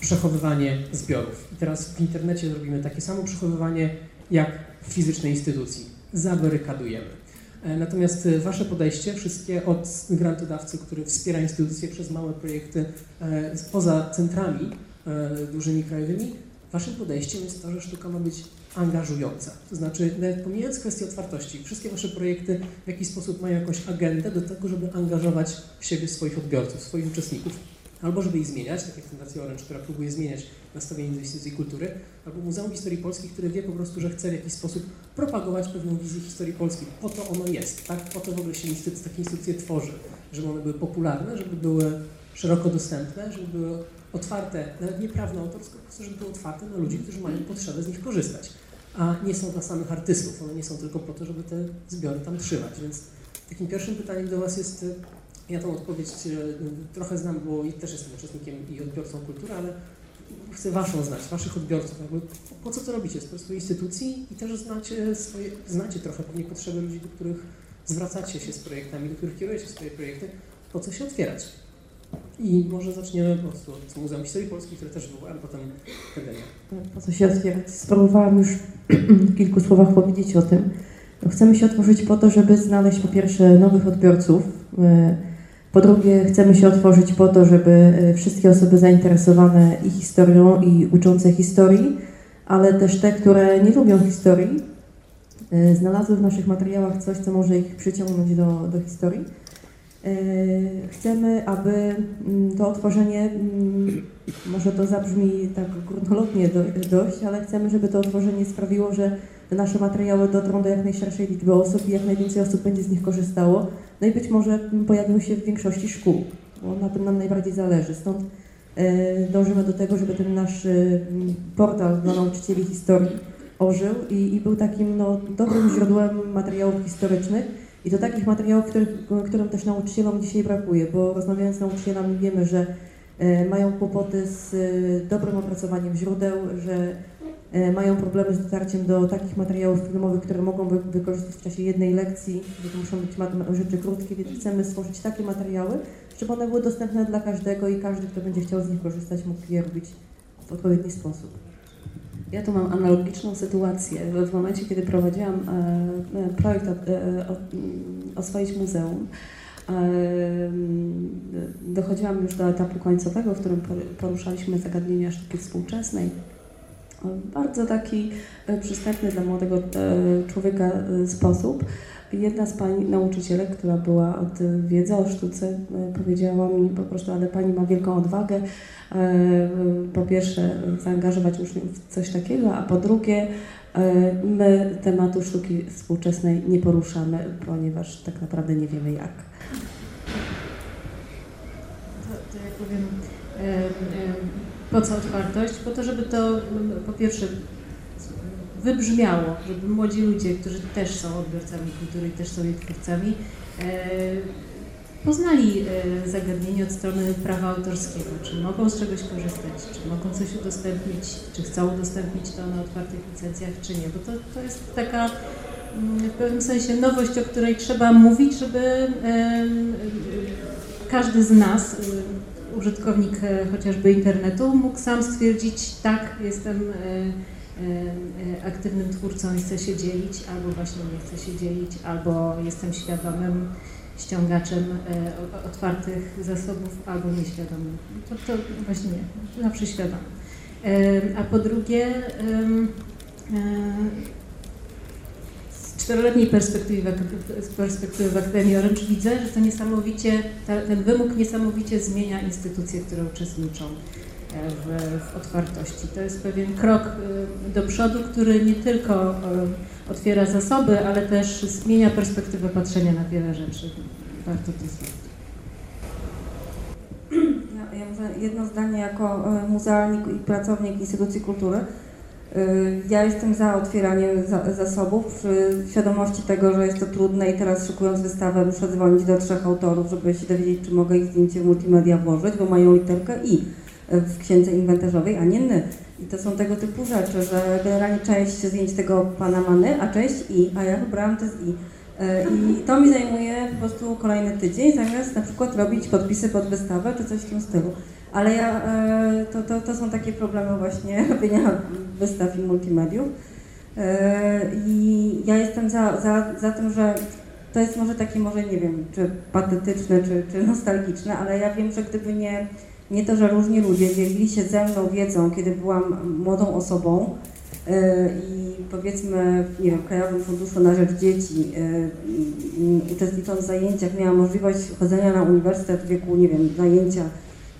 przechowywania zbiorów. I teraz w internecie zrobimy takie samo przechowywanie jak w fizycznej instytucji. Zabarykadujemy. E, natomiast Wasze podejście, wszystkie od grantodawcy, który wspiera instytucje przez małe projekty poza centrami dużymi krajowymi, Waszym podejściem jest to, że sztuka ma być angażująca. To znaczy, nawet pomijając kwestię otwartości, wszystkie Wasze projekty w jakiś sposób mają jakąś agendę do tego, żeby angażować w siebie swoich odbiorców, swoich uczestników, albo żeby ich zmieniać, tak jak Fundacja Orange, która próbuje zmieniać nastawienie do instytucji kultury, albo Muzeum Historii Polskiej, które wie po prostu, że chce w jakiś sposób propagować pewną wizję historii polskiej. Po to ono jest, tak? Po to w ogóle się instytuc, takie instytucje tworzy, żeby one były popularne, żeby były szeroko dostępne, żeby były otwarte, nawet nie prawno autorskie, po prostu, żeby były otwarte na ludzi, którzy mają potrzebę z nich korzystać a nie są dla samych artystów. One nie są tylko po to, żeby te zbiory tam trzymać. Więc takim pierwszym pytaniem do Was jest, ja tą odpowiedź trochę znam, bo też jestem uczestnikiem i odbiorcą kultury, ale chcę Waszą znać, Waszych odbiorców. Jakby po co to robicie? Z prostu instytucji i też znacie, swoje, znacie trochę pewnie potrzeby ludzi, do których zwracacie się z projektami, do których kierujecie swoje projekty. Po co się otwierać? I może zaczniemy po prostu od Muzeum Historii Polskiej, które też było, a potem Akademia. Po co się otwierać? Spróbowałam już w kilku słowach powiedzieć o tym. Chcemy się otworzyć po to, żeby znaleźć po pierwsze nowych odbiorców. E, po drugie, chcemy się otworzyć po to, żeby e, wszystkie osoby zainteresowane i historią, i uczące historii, ale też te, które nie lubią historii, e, znalazły w naszych materiałach coś, co może ich przyciągnąć do, do historii. E, chcemy, aby mm, to otworzenie, mm, może to zabrzmi tak górnolotnie dość, ale chcemy, żeby to otworzenie sprawiło, że nasze materiały dotrą do jak najszerszej liczby osób i jak najwięcej osób będzie z nich korzystało. No i być może pojawią się w większości szkół, bo na tym nam najbardziej zależy. Stąd e, dążymy do tego, żeby ten nasz e, portal dla nauczycieli historii ożył i, i był takim no, dobrym źródłem materiałów historycznych i do takich materiałów, których, którym też nauczycielom dzisiaj brakuje, bo rozmawiając z nauczycielami wiemy, że e, mają kłopoty z e, dobrym opracowaniem źródeł, że e, mają problemy z dotarciem do takich materiałów filmowych, które mogą wy wykorzystać w czasie jednej lekcji, że to muszą być rzeczy krótkie, więc chcemy stworzyć takie materiały, żeby one były dostępne dla każdego i każdy, kto będzie chciał z nich korzystać, mógł je robić w odpowiedni sposób. Ja tu mam analogiczną sytuację. W momencie, kiedy prowadziłam e, e, projekt e, Oswoić Muzeum, dochodziłam już do etapu końcowego, w którym poruszaliśmy zagadnienia sztuki współczesnej. Bardzo taki przystępny dla młodego człowieka sposób. Jedna z pani nauczycielek, która była od wiedzy o sztuce, powiedziała mi po prostu, ale pani ma wielką odwagę, E, po pierwsze zaangażować uczniów w coś takiego, a po drugie e, my tematu sztuki współczesnej nie poruszamy, ponieważ tak naprawdę nie wiemy jak. To, to ja powiem, po co otwartość? Po to, żeby to po pierwsze wybrzmiało, żeby młodzi ludzie, którzy też są odbiorcami kultury i też są jej twórcami, e, poznali e, zagadnienie od strony prawa autorskiego, czy mogą z czegoś korzystać, czy mogą coś udostępnić, czy chcą udostępnić to na otwartych licencjach, czy nie, bo to, to jest taka mm, w pewnym sensie nowość, o której trzeba mówić, żeby każdy z nas, użytkownik e, chociażby internetu, mógł sam stwierdzić, tak, jestem aktywnym twórcą i chcę się dzielić, albo właśnie nie chcę się dzielić, albo jestem świadomym ściągaczem e, otwartych zasobów albo nieświadomym. To, to właśnie nie, zawsze świadomym. E, a po drugie, z czteroletniej perspektywy, z perspektywy w Akademii Orange widzę, że to niesamowicie, ten wymóg niesamowicie zmienia instytucje, które uczestniczą w, w otwartości. To jest pewien krok do przodu, który nie tylko otwiera zasoby, ale też zmienia perspektywę patrzenia na wiele rzeczy. Warto to zrobić. Ja, ja może jedno zdanie jako e, muzealnik i pracownik instytucji kultury. E, ja jestem za otwieraniem zasobów przy świadomości tego, że jest to trudne i teraz szykując wystawę muszę dzwonić do trzech autorów, żeby się dowiedzieć, czy mogę ich zdjęcie w multimedia włożyć, bo mają literkę I w księdze inwentarzowej, a nie ny. I to są tego typu rzeczy, że generalnie część zdjęć tego pana ma ny, a część i, a ja wybrałam to z i. E, I to mi zajmuje po prostu kolejny tydzień, zamiast na przykład robić podpisy pod wystawę czy coś w tym stylu. Ale ja, e, to, to, to są takie problemy właśnie robienia wystaw i multimediów. E, I ja jestem za, za, za tym, że to jest może takie, może nie wiem, czy patetyczne, czy, czy nostalgiczne, ale ja wiem, że gdyby nie nie to, że różni ludzie dzielili się ze mną wiedzą, kiedy byłam młodą osobą yy, i powiedzmy, nie wiem, w Krajowym Funduszu na Rzecz Dzieci, yy, uczestnicząc w zajęciach, miałam możliwość chodzenia na uniwersytet w wieku, nie wiem, zajęcia,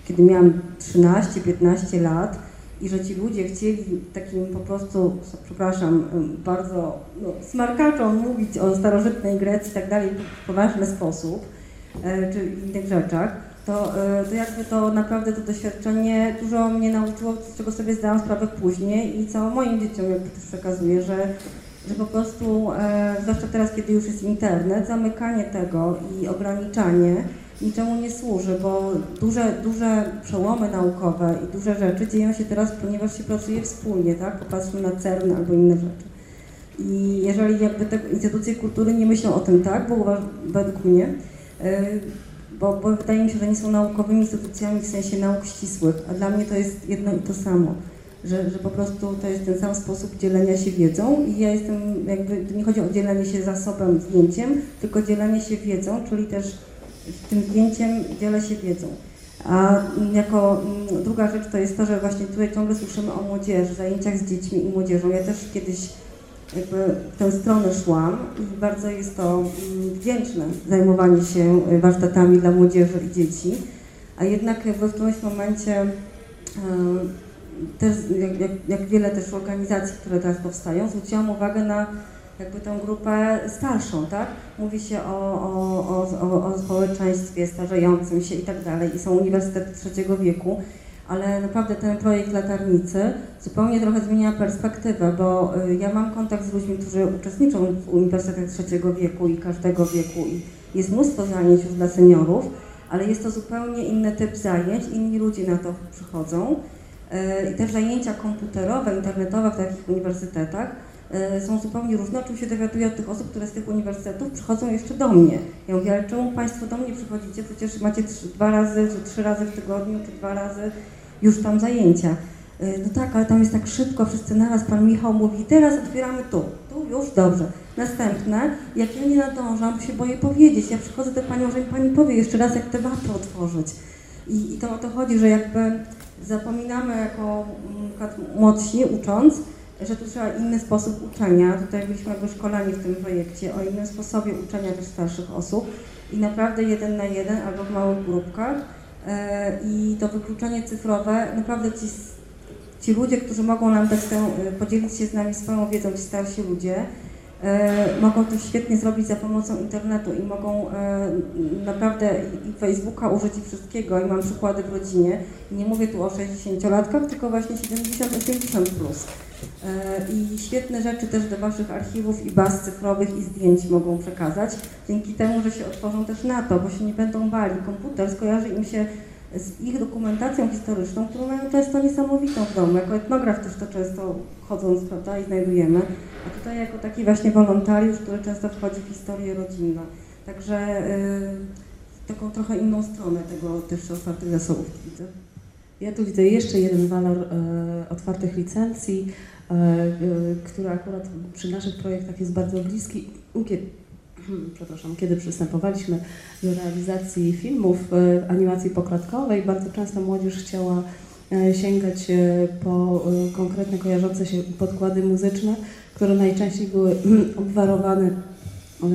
kiedy miałam 13-15 lat i że ci ludzie chcieli takim po prostu, przepraszam, bardzo no, smarkaczom mówić o starożytnej Grecji i tak dalej w poważny sposób, yy, czy innych rzeczach, to, e, to jakby to naprawdę to doświadczenie dużo mnie nauczyło, z czego sobie zdałam sprawę później i całym moim dzieciom jakby też przekazuję, że, że po prostu, e, zwłaszcza teraz, kiedy już jest internet, zamykanie tego i ograniczanie niczemu nie służy, bo duże, duże przełomy naukowe i duże rzeczy dzieją się teraz, ponieważ się pracuje wspólnie, tak? Popatrzmy na CERN albo inne rzeczy. I jeżeli jakby te instytucje kultury nie myślą o tym tak, bo według mnie, e, bo, bo wydaje mi się, że nie są naukowymi instytucjami w sensie nauk ścisłych, a dla mnie to jest jedno i to samo. Że, że po prostu to jest ten sam sposób dzielenia się wiedzą i ja jestem, jakby, nie chodzi o dzielenie się zasobem, zdjęciem, tylko dzielenie się wiedzą, czyli też tym zdjęciem dzielę się wiedzą. A jako mm, druga rzecz to jest to, że właśnie tutaj ciągle słyszymy o młodzieży, zajęciach z dziećmi i młodzieżą. Ja też kiedyś jakby w tę stronę szłam i bardzo jest to mm, wdzięczne zajmowanie się warsztatami dla młodzieży i dzieci, a jednak w którymś momencie e, też, jak, jak, jak wiele też organizacji, które teraz powstają, zwróciłam uwagę na jakby tę grupę starszą, tak? Mówi się o, o, o, o społeczeństwie starzejącym się i tak dalej i są uniwersytety trzeciego wieku, ale naprawdę ten projekt latarnicy zupełnie trochę zmienia perspektywę, bo y, ja mam kontakt z ludźmi, którzy uczestniczą w uniwersytetach trzeciego wieku i każdego wieku i jest mnóstwo zajęć już dla seniorów, ale jest to zupełnie inny typ zajęć, inni ludzie na to przychodzą. Y, I też zajęcia komputerowe, internetowe w takich uniwersytetach y, są zupełnie różne, o czym się dowiaduję od tych osób, które z tych uniwersytetów przychodzą jeszcze do mnie. Ja mówię, ale czemu Państwo do mnie przychodzicie? Przecież macie trzy, dwa razy, czy trzy razy w tygodniu, czy dwa razy już tam zajęcia. Y, no tak, ale tam jest tak szybko, wszyscy naraz, pan Michał mówi, teraz otwieramy tu, tu już dobrze. Następne, jak ja nie nadążam, się boję powiedzieć, ja przychodzę do panią, że mi pani powie jeszcze raz, jak te wapy otworzyć. I, I, to o to chodzi, że jakby zapominamy jako młodsi, ucząc, że tu trzeba inny sposób uczenia. Tutaj byliśmy jakby szkoleni w tym projekcie o innym sposobie uczenia też starszych osób i naprawdę jeden na jeden albo w małych grupkach i to wykluczenie cyfrowe, naprawdę ci, ci ludzie, którzy mogą nam tak podzielić się z nami swoją wiedzą, ci starsi ludzie, e, mogą to świetnie zrobić za pomocą internetu i mogą e, naprawdę i Facebooka użyć i wszystkiego. I mam przykłady w rodzinie. Nie mówię tu o 60-latkach, tylko właśnie 70-80+. Plus. E, I świetne rzeczy też do Waszych archiwów i baz cyfrowych i zdjęć mogą przekazać, dzięki temu, że się otworzą też na to, bo się nie będą bali. Komputer skojarzy im się z ich dokumentacją historyczną, którą mają często niesamowitą w domu. Jako etnograf też to często chodząc, prawda, i znajdujemy. A tutaj jako taki właśnie wolontariusz, który często wchodzi w historię rodzinną. Także yy, taką trochę inną stronę tego też otwartych zasobów widzę. Ja tu widzę jeszcze jeden walor e, otwartych licencji, e, e, który akurat przy naszych projektach jest bardzo bliski. Przepraszam, kiedy przystępowaliśmy do realizacji filmów e, animacji poklatkowej, bardzo często młodzież chciała e, sięgać e, po konkretne kojarzące się podkłady muzyczne, które najczęściej były obwarowane e, e,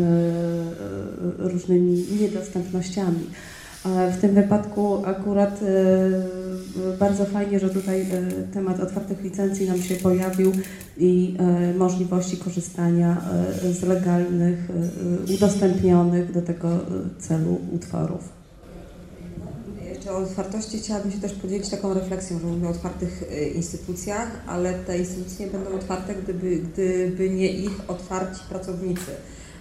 różnymi niedostępnościami. W tym wypadku akurat e, bardzo fajnie, że tutaj e, temat otwartych licencji nam się pojawił i e, możliwości korzystania e, z legalnych, e, udostępnionych do tego e, celu utworów. Jeszcze o otwartości chciałabym się też podzielić taką refleksją, że mówimy o otwartych e, instytucjach, ale te instytucje nie będą otwarte, gdyby, gdyby nie ich otwarci pracownicy,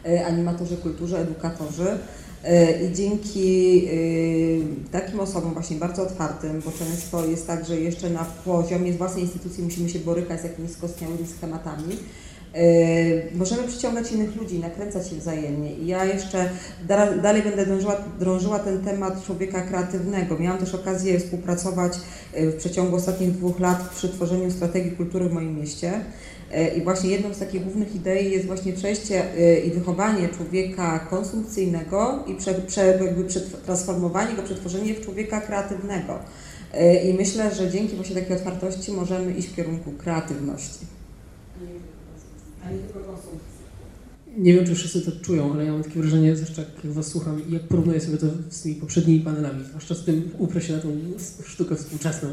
e, animatorzy kultury, edukatorzy. E, I dzięki e, takim osobom właśnie bardzo otwartym, bo często jest tak, że jeszcze na poziomie własnej instytucji musimy się borykać z jakimiś skostniałymi schematami, e, możemy przyciągać innych ludzi, nakręcać się wzajemnie. I ja jeszcze da, dalej będę drążyła, drążyła ten temat człowieka kreatywnego. Miałam też okazję współpracować w przeciągu ostatnich dwóch lat przy tworzeniu strategii kultury w moim mieście. E, I właśnie jedną z takich głównych idei jest właśnie przejście e, i wychowanie człowieka konsumpcyjnego i prze, prze, jakby przetransformowanie go, przetworzenie w człowieka kreatywnego. E, I myślę, że dzięki właśnie takiej otwartości możemy iść w kierunku kreatywności. A nie tylko konsumpcji. Nie wiem, czy wszyscy to czują, ale ja mam takie wrażenie, zwłaszcza jak Was słucham i jak porównuję sobie to z tymi poprzednimi panelami, zwłaszcza z tym, uprę się na tą sztukę współczesną,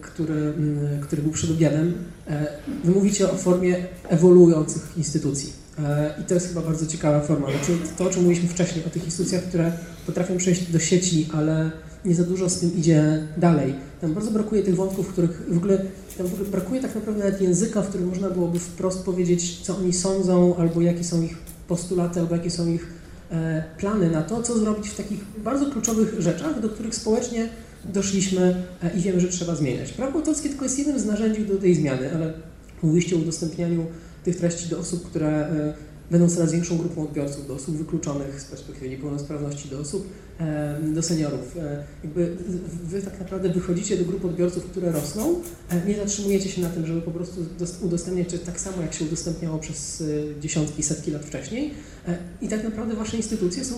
który, m, który był przed obiadem. E, wy mówicie o formie ewoluujących instytucji. E, I to jest chyba bardzo ciekawa forma. Znaczy, to, o czym mówiliśmy wcześniej, o tych instytucjach, które potrafią przejść do sieci, ale nie za dużo z tym idzie dalej. Tam bardzo brakuje tych wątków, w których w ogóle, tam w ogóle brakuje tak naprawdę nawet języka, w którym można byłoby wprost powiedzieć, co oni sądzą, albo jakie są ich postulaty, albo jakie są ich e, plany na to, co zrobić w takich bardzo kluczowych rzeczach, do których społecznie doszliśmy e, i wiemy, że trzeba zmieniać. Prawo autorskie tylko jest jednym z narzędzi do tej zmiany, ale mówiliście o udostępnianiu tych treści do osób, które e, będą coraz większą grupą odbiorców, do osób wykluczonych z perspektywy niepełnosprawności, do osób, e, do seniorów. Jakby wy tak naprawdę wychodzicie do grup odbiorców, które rosną, nie zatrzymujecie się na tym, żeby po prostu dos- udostępniać czy tak samo, jak się udostępniało przez dziesiątki, setki lat wcześniej. I tak naprawdę wasze instytucje są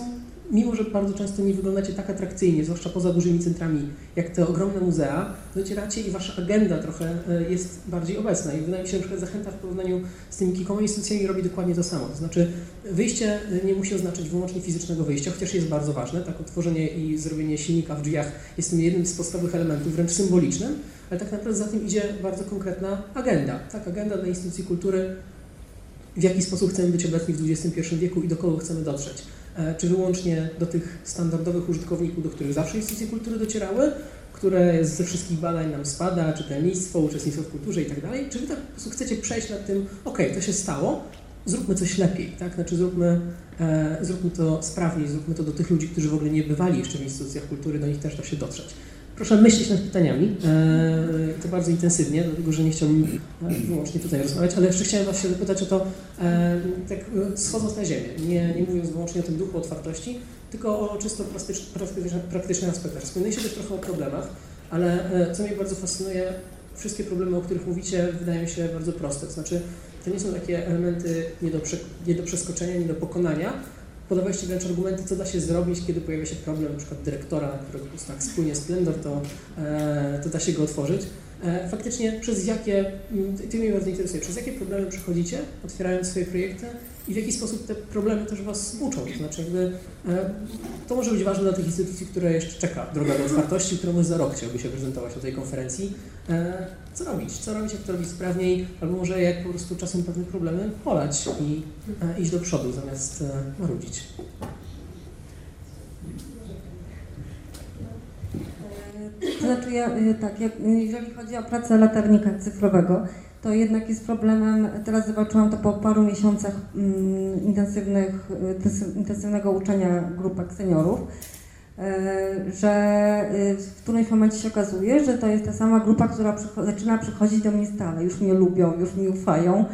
mimo że bardzo często nie wyglądacie tak atrakcyjnie, zwłaszcza poza dużymi centrami, jak te ogromne muzea, docieracie i wasza agenda trochę e, jest bardziej obecna. I wydaje mi się, że Zachęta w porównaniu z tymi kilkoma instytucjami robi dokładnie to samo. To znaczy wyjście e, nie musi oznaczać wyłącznie fizycznego wyjścia, chociaż jest bardzo ważne. Tak otworzenie i zrobienie silnika w drzwiach jest tym jednym z podstawowych elementów, wręcz symbolicznym, ale tak naprawdę za tym idzie bardzo konkretna agenda. Tak, agenda dla instytucji kultury, w jaki sposób chcemy być obecni w XXI wieku i do kogo chcemy dotrzeć. E, czy wyłącznie do tych standardowych użytkowników, do których zawsze instytucje kultury docierały, które ze wszystkich badań nam spada, czytelnictwo, uczestnictwo w kulturze i tak dalej, czy wy tak po prostu chcecie przejść nad tym, ok, to się stało, zróbmy coś lepiej, tak? Znaczy zróbmy, e, zróbmy to sprawniej, zróbmy to do tych ludzi, którzy w ogóle nie bywali jeszcze w instytucjach kultury, do nich też da się dotrzeć. Proszę myśleć nad pytaniami, e, to bardzo intensywnie, dlatego że nie chciałbym e, wyłącznie tutaj rozmawiać, ale jeszcze chciałem Was się zapytać o to, e, tak e, schodząc na ziemię, nie, nie mówiąc wyłącznie o tym duchu otwartości, tylko o czysto praktycz- praktycznych, praktycznych aspektach. Wspomnieliście też trochę o problemach, ale e, co mnie bardzo fascynuje, wszystkie problemy, o których mówicie, wydają się bardzo proste. To znaczy, to nie są takie elementy nie do, nie do przeskoczenia, nie do pokonania. Podawaliście wręcz argumenty, co da się zrobić, kiedy pojawia się problem przykład dyrektora, którego tak spłynie splendor, to, e, to da się go otworzyć. E, faktycznie przez jakie, mm, ty mnie bardzo interesuje, przez jakie problemy przechodzicie, otwierając swoje projekty i w jaki sposób te problemy też Was uczą. To znaczy jakby, e, to może być ważne dla tych instytucji, które jeszcze czeka droga do otwartości, którą może za rok chciałby się prezentować na tej konferencji. E, co robić? Co robić, jak to robić sprawniej, albo może jak po prostu czasem pewne problemy polać i iść do przodu zamiast marudzić. To znaczy, ja, y, tak, jak, jeżeli chodzi o pracę latarnika cyfrowego, to jednak jest problemem, teraz zobaczyłam to po paru miesiącach mm, intensywnych, y, intensywnego uczenia grupek seniorów, y, że w którymś momencie się okazuje, że to jest ta sama grupa, która zaczyna przychodzić do mnie stale, już mnie lubią, już mi ufają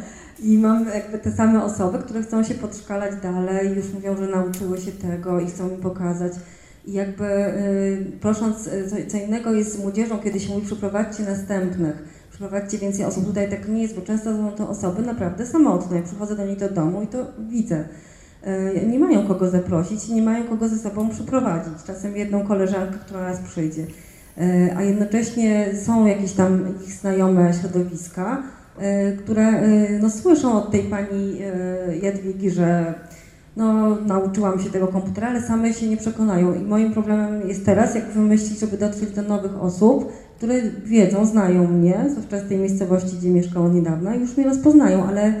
i mam jakby te same osoby, które chcą się podszkalać dalej, już mówią, że nauczyły się tego i chcą mi pokazać. Jakby y, prosząc, y, co, innego jest z młodzieżą, kiedy się mówi przyprowadźcie następnych, przyprowadźcie więcej osób. Tutaj tak nie jest, bo często są to osoby naprawdę samotne. Jak przychodzę do nich do domu i to widzę. Y, nie mają kogo zaprosić, nie mają kogo ze sobą przyprowadzić. Czasem jedną koleżankę, która raz przyjdzie. A jednocześnie są jakieś tam ich znajome środowiska, które no, słyszą od tej pani Jadwigi, że no, nauczyłam się tego komputera, ale same się nie przekonają. I moim problemem jest teraz, jak wymyślić, żeby dotrzeć do nowych osób, które wiedzą, znają mnie, zwłaszcza z tej miejscowości, gdzie mieszkałam niedawno, i już mnie rozpoznają, ale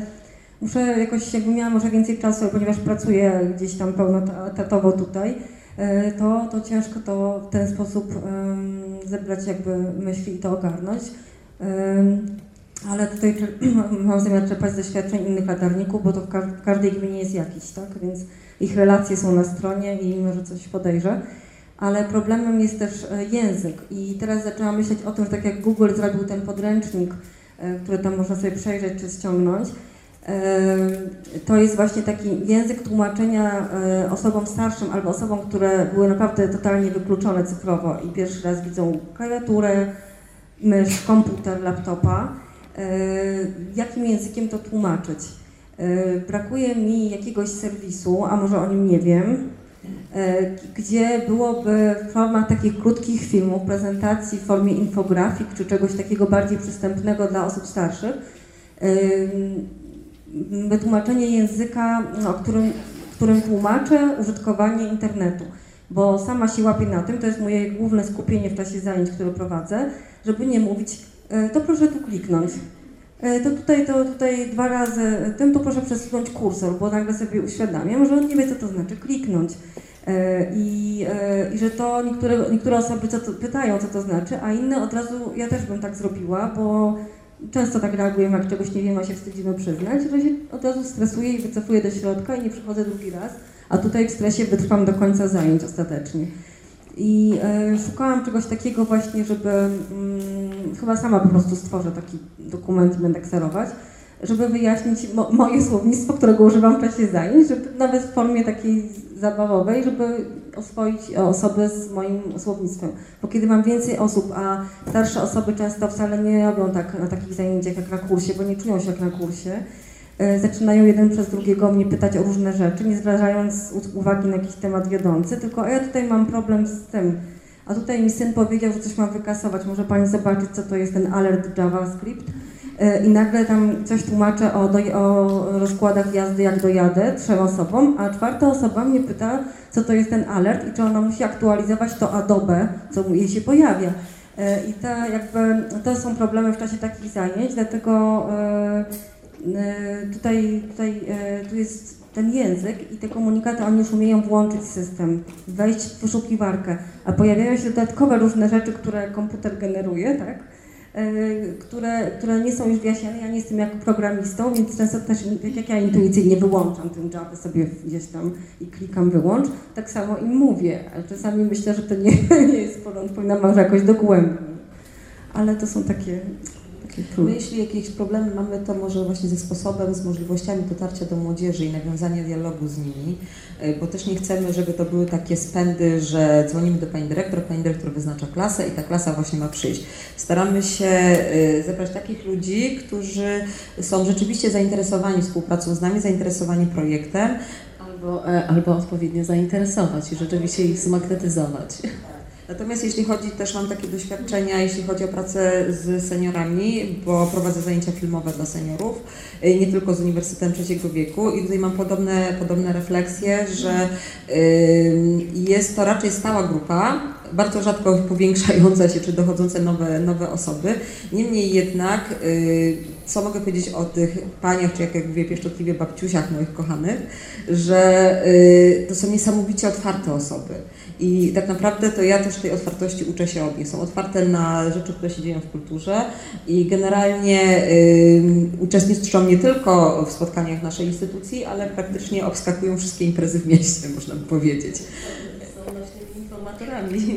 muszę jakoś, jakbym miała może więcej czasu, ponieważ pracuję gdzieś tam pełnotatowo tutaj, e, to, to ciężko to w ten sposób um, zebrać jakby myśli i to ogarnąć. Um, ale tutaj mam zamiar czerpać z doświadczeń innych latarników, bo to w każdej gminie jest jakiś, tak? Więc ich relacje są na stronie i może coś podejrzę. Ale problemem jest też e, język i teraz zaczęłam myśleć o tym, że tak jak Google zrobił ten podręcznik, e, który tam można sobie przejrzeć czy ściągnąć, e, to jest właśnie taki język tłumaczenia osobom starszym albo osobom, które były naprawdę totalnie wykluczone cyfrowo i pierwszy raz widzą klawiaturę, mysz, komputer, laptopa jakim językiem to tłumaczyć. E, brakuje mi jakiegoś serwisu, a może o nim nie wiem, e, gdzie byłoby forma takich krótkich filmów, prezentacji w formie infografik czy czegoś takiego bardziej przystępnego dla osób starszych, wytłumaczenie języka, o którym, którym tłumaczę użytkowanie internetu, bo sama się łapię na tym, to jest moje główne skupienie w czasie zajęć, które prowadzę, żeby nie mówić E, to proszę tu kliknąć. E, to tutaj, to tutaj dwa razy tym, to proszę przesunąć kursor, bo nagle sobie uświadamiam, że on nie wie, co to znaczy kliknąć. E, I, i że to niektóre, niektóre osoby co to, pytają, co to znaczy, a inne od razu, ja też bym tak zrobiła, bo często tak reagujemy, jak czegoś nie wiemy, a się wstydzimy przyznać, że się od razu stresuję i wycofuję do środka i nie przychodzę drugi raz, a tutaj w stresie wytrwam do końca zajęć ostatecznie. I e, szukałam czegoś takiego właśnie, żeby mm, chyba sama po prostu stworzę taki dokument i będę kserować, żeby wyjaśnić mo moje słownictwo, którego używam w czasie zajęć, żeby nawet w formie takiej zabawowej, żeby oswoić osoby z moim słownictwem. Bo kiedy mam więcej osób, a starsze osoby często wcale nie robią tak na takich zajęciach jak na kursie, bo nie czują się jak na kursie, E, zaczynają jeden przez drugiego mnie pytać o różne rzeczy, nie zwracając uwagi na jakiś temat wiodący, tylko ja tutaj mam problem z tym, a tutaj mi syn powiedział, że coś mam wykasować, może Pani zobaczyć, co to jest ten alert JavaScript e, i nagle tam coś tłumaczę o, o rozkładach jazdy, jak dojadę trzem osobom, a czwarta osoba mnie pyta, co to jest ten alert i czy ona musi aktualizować to Adobe, co jej się pojawia. E, I te, jakby, to są problemy w czasie takich zajęć, dlatego E, tutaj, tutaj e, tu jest ten język i te komunikaty, oni już umieją włączyć system, wejść w wyszukiwarkę, a pojawiają się dodatkowe różne rzeczy, które komputer generuje, tak? E, które, które nie są już wyjaśniane. Ja nie jestem jak programistą, więc często też, tak jak ja intuicyjnie wyłączam ten Java sobie gdzieś tam i klikam wyłącz, tak samo im mówię, ale czasami myślę, że to nie, nie jest w porządku, powinnam może jakoś dogłębnie. Ale to są takie My jeśli jakieś problemy mamy, to może właśnie ze sposobem, z możliwościami dotarcia do młodzieży i nawiązania dialogu z nimi, e, bo też nie chcemy, żeby to były takie spędy, że dzwonimy do pani dyrektor, pani dyrektor wyznacza klasę i ta klasa właśnie ma przyjść. Staramy się e, zebrać takich ludzi, którzy są rzeczywiście zainteresowani współpracą z nami, zainteresowani projektem. Albo, e, albo odpowiednio zainteresować i rzeczywiście ich zmagnetyzować. Natomiast jeśli chodzi, też mam takie doświadczenia, jeśli chodzi o pracę z seniorami, bo prowadzę zajęcia filmowe dla seniorów, y, nie tylko z Uniwersytetem Trzeciego Wieku i tutaj mam podobne, podobne refleksje, że y, jest to raczej stała grupa, bardzo rzadko powiększające się czy dochodzące nowe, nowe osoby. Niemniej jednak, y, co mogę powiedzieć o tych paniach, czy jak, jak mówię pieszczotliwie babciusiach moich kochanych, że to są niesamowicie otwarte osoby. I tak naprawdę to ja też tej otwartości uczę się od. Są otwarte na rzeczy, które się dzieją w kulturze i generalnie y, uczestniczą nie tylko w spotkaniach naszej instytucji, ale praktycznie obskakują wszystkie imprezy w mieście, można by powiedzieć. Są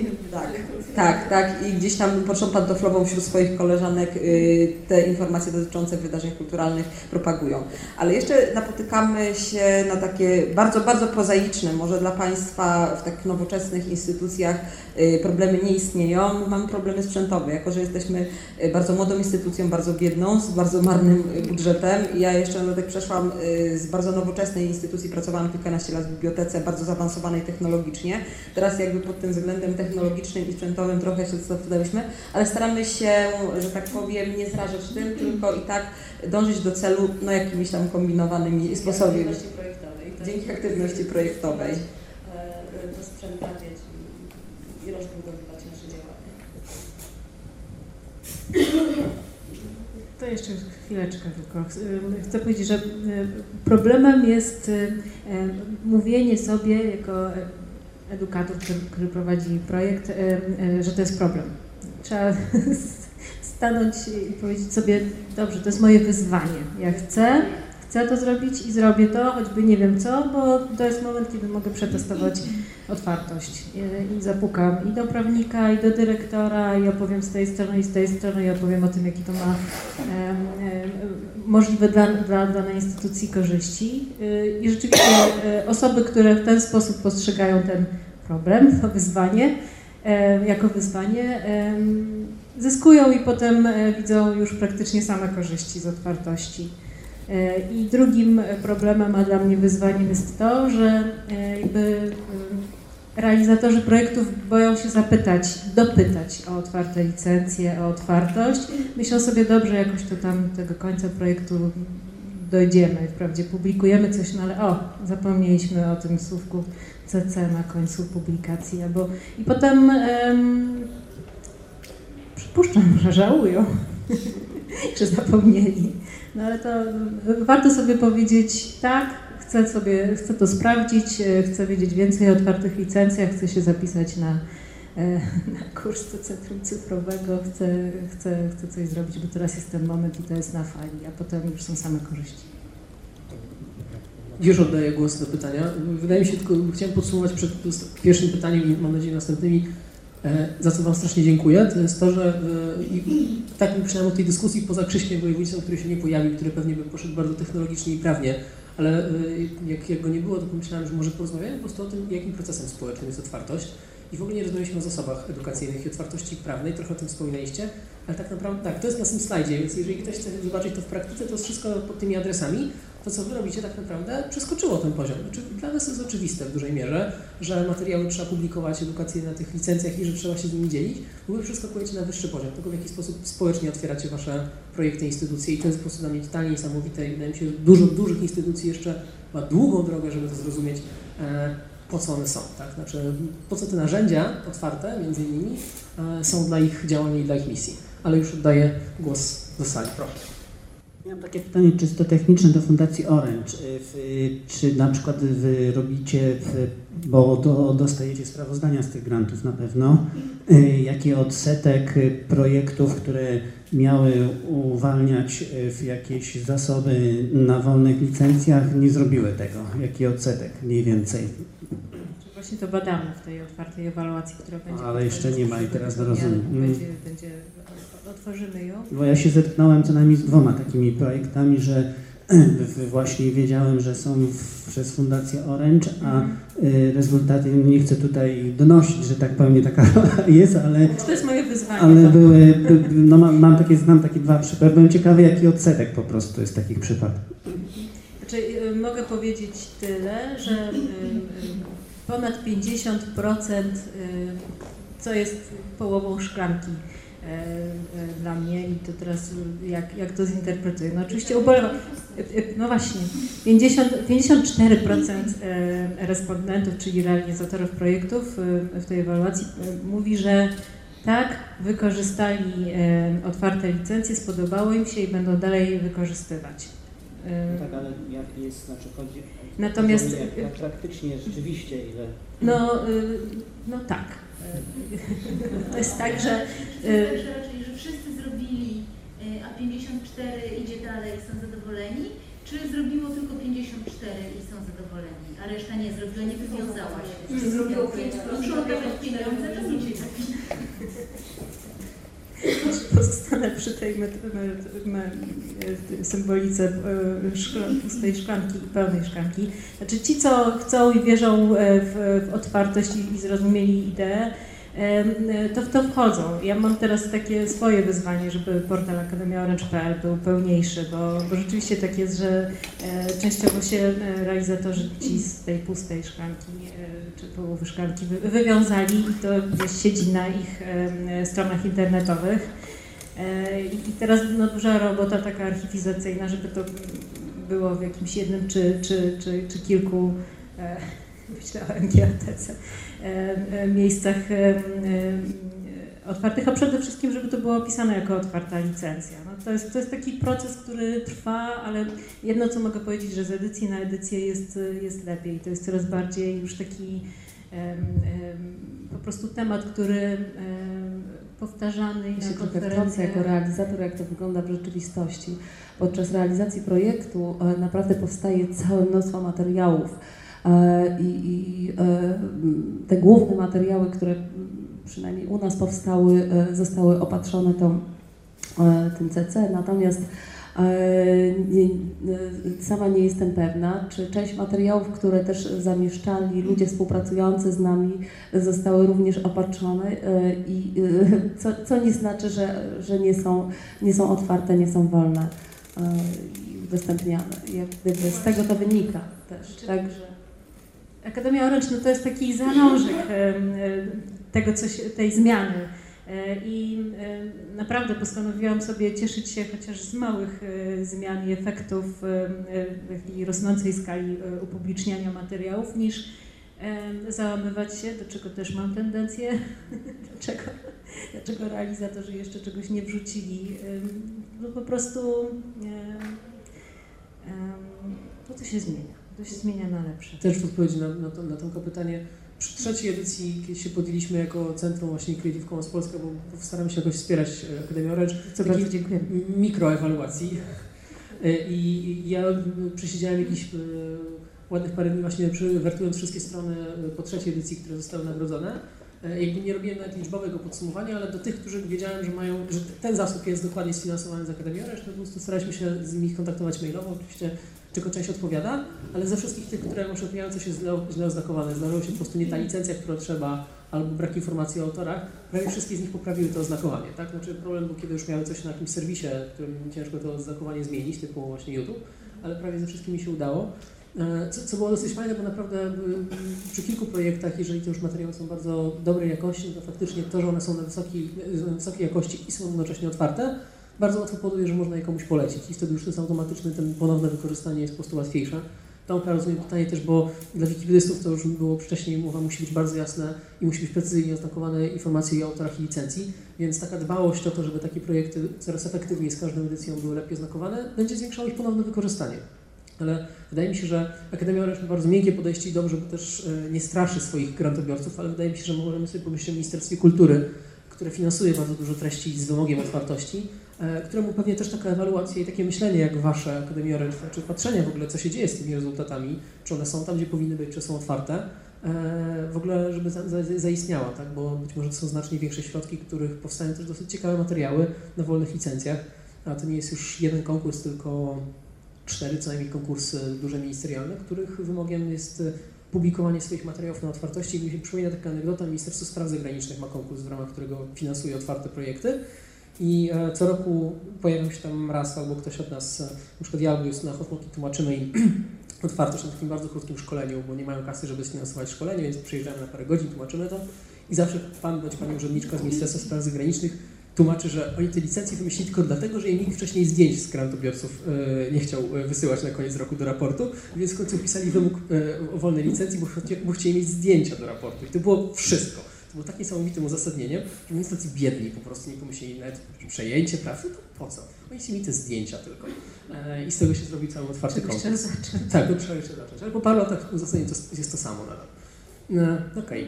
Tak, tak, tak. I gdzieś tam począ pantoflową wśród swoich koleżanek y, te informacje dotyczące wydarzeń kulturalnych propagują. Ale jeszcze napotykamy się na takie bardzo, bardzo prozaiczne, może dla Państwa w takich nowoczesnych instytucjach y, problemy nie istnieją. Mamy problemy sprzętowe, jako że jesteśmy y, bardzo młodą instytucją, bardzo biedną, z bardzo marnym budżetem. Ja jeszcze no, tak przeszłam z bardzo nowoczesnej instytucji, pracowałam kilkanaście lat w bibliotece, bardzo zaawansowanej technologicznie. Teraz jakby pod tym względem technologicznym i sprzętowym trochę się cofnęliśmy, ale staramy się, że tak powiem, nie zrażać tym, tylko i tak dążyć do celu no, jakimiś tam kombinowanymi sposobami. Aktywności projektowej. tak. Dzięki aktywności projektowej. E, Dosprzętawiać i- i rozbudowywać nasze działania. To jeszcze chwileczkę tylko. Chcę powiedzieć, że problemem jest mówienie sobie jako edukator, który, który prowadzi projekt, że to jest problem. Trzeba stanąć i powiedzieć sobie, dobrze, to jest moje wyzwanie. Ja chcę, chcę to zrobić i zrobię to, choćby nie wiem co, bo to jest moment, kiedy mogę przetestować otwartość. I, I zapukam i do prawnika, i do dyrektora, i opowiem z tej strony, i z tej strony, i opowiem o tym, jaki to ma em, em, możliwe dla, dla danej instytucji korzyści. Y, I rzeczywiście y, osoby, które w ten sposób postrzegają ten problem, to wyzwanie, jako wyzwanie, zyskują i potem e, widzą już praktycznie same korzyści z otwartości. E, I drugim problemem, a dla mnie wyzwaniem jest to, że e, jakby e, realizatorzy projektów boją się zapytać, dopytać o otwarte licencje, o otwartość. Myślą sobie dobrze, jakoś to tam tego końca projektu dojdziemy. Wprawdzie publikujemy coś, no ale o, zapomnieliśmy o tym słówku CC na końcu publikacji. Albo, I potem em, przypuszczam, że żałują, że zapomnieli. No ale to warto sobie powiedzieć tak, chcę sobie, chcę to sprawdzić, y, chcę wiedzieć więcej o otwartych licencjach, chcę się zapisać na, e, na kurs do centrum cyfrowego, chcę, chcę, chcę coś zrobić, bo teraz jest ten moment i to jest na fali, a potem już są same korzyści. Już oddaję głos do pytania. Wydaje mi się tylko, chciałem podsumować przed pierwszym pytaniem i mam nadzieję następnymi, e, za co Wam strasznie dziękuję. To jest to, że e, i tak myślałem o tej dyskusji poza Krzyśkiem Województwem, który się nie pojawił, który pewnie by poszedł bardzo technologicznie i prawnie, ale e, jak, jak go nie było, to pomyślałem, że może porozmawiamy po prostu o tym, jakim procesem społecznym jest otwartość. I w ogóle nie rozmawialiśmy o zasobach edukacyjnych i otwartości prawnej, trochę o tym wspominaliście, ale tak naprawdę tak, to jest na tym slajdzie, więc jeżeli ktoś chce zobaczyć to w praktyce, to jest wszystko pod tymi adresami. To, co wy robicie, tak naprawdę przeskoczyło ten poziom. Znaczy, dla nas jest oczywiste w dużej mierze, że materiały trzeba publikować edukacyjne na tych licencjach i że trzeba się z nimi dzielić, bo wy przeskakujecie na wyższy poziom, tego w jaki sposób społecznie otwieracie wasze projekty, instytucje i to jest po prostu dla mnie totalnie niesamowite i wydaje mi się, że dużo dużych instytucji jeszcze ma długą drogę, żeby to zrozumieć, e, po co one są. Tak? Znaczy, po co te narzędzia otwarte, między innymi, e, są dla ich działania i dla ich misji. Ale już oddaję głos do sali. Proszę. Miałem takie pytanie czysto techniczne do Fundacji Orange. Y, w- y, Czy na przykład wy robicie, w, bo do, dostajecie sprawozdania z tych grantów na pewno, y, jaki odsetek projektów, które miały uwalniać w jakieś zasoby na wolnych licencjach, nie zrobiły tego? Jaki odsetek mniej więcej? Właśnie to badamy w tej otwartej ewaluacji, która będzie. Ale jeszcze nie ma i teraz rozumiem. Będzie, będzie, otworzymy ją. Bo ja się zetknąłem co najmniej z dwoma takimi projektami, że właśnie wiedziałem, że są w, przez Fundację Orange, a y, rezultaty, nie chcę tutaj donosić, że tak powiem, taka jest, ale, To jest moje wyzwanie. ale to- były, by, no mam, mam takie, znam takie dwa przypadki, byłem ciekawy, jaki odsetek po prostu jest takich przypadków. Znaczy, y, mogę powiedzieć tyle, że y, y, ponad 50% y, co jest połową szklanki dla mnie i to teraz jak, jak to zinterpretuję. No oczywiście ubolewam. No właśnie, 50, 54% respondentów, czyli realizatorów projektów w tej ewaluacji mówi, że tak, wykorzystali otwarte licencje, spodobało im się i będą dalej je wykorzystywać. No tak, ale jak jest, znaczy chodzi Natomiast jak, jak praktycznie, rzeczywiście ile? No, no tak. To jest tak, że... Raczej, że wszyscy zrobili, a 54 idzie dalej i są zadowoleni, czy zrobiło tylko 54 i są zadowoleni, a reszta nie zrobiła, nie wywiązała się. Zrobiło 5, muszą oddać pieniądze, to nie się Pozostanę przy tej symbolice pustej szklanki i pełnej szklanki. Znaczy ci, co chcą i wierzą w, w otwartość i zrozumieli ideę, to w to wchodzą. Ja mam teraz takie swoje wyzwanie, żeby portal akademiaorange.pl był pełniejszy, bo, bo, rzeczywiście tak jest, że e, częściowo się realizatorzy ci z tej pustej szklanki e, czy połowy szklanki wy, wywiązali i to gdzieś siedzi na ich e, stronach internetowych. I teraz no, duża robota taka archiwizacyjna, żeby to było w jakimś jednym czy, czy, czy, czy kilku myślę o MGOTC, miejscach otwartych, a przede wszystkim, żeby to było opisane jako otwarta licencja. No to, jest, to jest taki proces, który trwa, ale jedno, co mogę powiedzieć, że z edycji na edycję jest, jest lepiej. To jest coraz bardziej już taki po prostu temat, który powtarzany i ja na konferencjach. jako realizator, jak to wygląda w rzeczywistości. Podczas realizacji projektu e, naprawdę powstaje całe mnóstwo materiałów e, i, i e, te główne materiały, które przynajmniej u nas powstały, zostały opatrzone tą, tym CC, natomiast nie, sama nie jestem pewna, czy część materiałów, które też zamieszczali ludzie współpracujący z nami, zostały również opatrzone i co, co nie znaczy, że, że nie, są, nie są otwarte, nie są wolne i udostępniane. Jak gdyby z tego to wynika też. Także. Akademia Orange no to jest taki zanążek tego, co się, tej zmiany. I naprawdę postanowiłam sobie cieszyć się chociaż z małych zmian i efektów takiej rosnącej skali upubliczniania materiałów, niż załamywać się, do czego też mam tendencję, dlaczego, dlaczego realizatorzy jeszcze czegoś nie wrzucili. No po prostu to, co się zmienia, to się zmienia na lepsze. Też w odpowiedzi na, na, to, na pytanie, przy trzeciej edycji, kiedy się podjęliśmy jako Centrum właśnie Creative Commons Polska, bo staram się jakoś wspierać e, Akademię Orange. Co bardzo dziękuję. Mikroewaluacji. E, I ja przesiedziałem jakiś e, ładnych parę dni właśnie wertując wszystkie strony po trzeciej edycji, które zostały nagrodzone. Jakby nie robiłem nawet liczbowego podsumowania, ale do tych, którzy wiedziałem, że mają, że ten zasób jest dokładnie sfinansowany z Akademii Orange, to po prostu staraliśmy się z nimi kontaktować mailowo. Oczywiście tylko część odpowiada, ale ze wszystkich tych, które muszę odpowiadają, coś jest źle, oznakowane. Zdarzyło się po prostu nie ta licencja, którą trzeba, albo brak informacji o autorach. Prawie wszystkie z nich poprawiły to oznakowanie. Tak? Znaczy problem był, kiedy już miały coś na jakimś serwisie, którym ciężko to oznakowanie zmienić, typu właśnie YouTube, ale prawie ze wszystkimi się udało. Co, co, było dosyć fajne, bo naprawdę przy kilku projektach, jeżeli te już materiały są bardzo dobrej jakości, to faktycznie to, że one są na wysokiej, wysokiej jakości i są jednocześnie otwarte, bardzo łatwo powoduje, że można je komuś polecić i wtedy już to jest automatyczne, ten ponowne wykorzystanie jest po prostu łatwiejsze. Tomka rozumiem pytanie też, bo dla wikipedystów to już było wcześniej mowa, musi być bardzo jasne i musi być precyzyjnie oznakowane informacje o autorach i licencji, więc taka dbałość o to, żeby takie projekty coraz efektywniej z każdą edycją były lepiej oznakowane, będzie zwiększało ich ponowne wykorzystanie. Ale wydaje mi się, że Akademia ma bardzo miękkie podejście i dobrze, bo też e, nie straszy swoich grantobiorców, ale wydaje mi się, że możemy sobie pomyśleć o Ministerstwie Kultury, które finansuje bardzo dużo treści z wymogiem otwartości, któremu pewnie też taka ewaluacja i takie myślenie jak wasze Akademia Orange, czy patrzenie w ogóle, co się dzieje z tymi rezultatami, czy one są tam, gdzie powinny być, czy są otwarte, e, w ogóle, żeby za, za, zaistniała, tak? bo być może to są znacznie większe środki, których powstają też dosyć ciekawe materiały na wolnych licencjach, a to nie jest już jeden konkurs, tylko cztery co najmniej konkursy duże ministerialne, których wymogiem jest publikowanie swoich materiałów na otwartości. Mi się przypomina taka anegdota, Ministerstwo Spraw Zagranicznych ma konkurs, w ramach którego finansuje otwarte projekty i e, co roku pojawiam się tam raz albo ktoś od nas, e, na przykład ja albo jest na Hotmoki tłumaczymy im otwartość na takim bardzo krótkim szkoleniu, bo nie mają kasy, żeby sfinansować szkolenie, więc przyjeżdżamy na parę godzin, tłumaczymy to I zawsze pan bądź pani urzędniczka z Ministerstwa Spraw Zagranicznych tłumaczy, że oni te licencje wymyślili tylko dlatego, że im nikt wcześniej zdjęć z grantobiorców e, nie chciał wysyłać na koniec roku do raportu, więc w końcu pisali wymóg o wolnej licencji, bo chcieli mieć zdjęcia do raportu. I to było wszystko. To było tak niesamowitym uzasadnieniem, że oni tacy biedni, po prostu nie pomyśleli nawet przejęcie praw, no to po co? Oni chcieli te zdjęcia tylko. E, I z tego się zrobił cały otwarty Trzeba konkurs. jeszcze zacząć. Tak, to trzeba jeszcze zacząć. Ale po paru latach uzasadnienie to jest to samo nadal. No, Okej.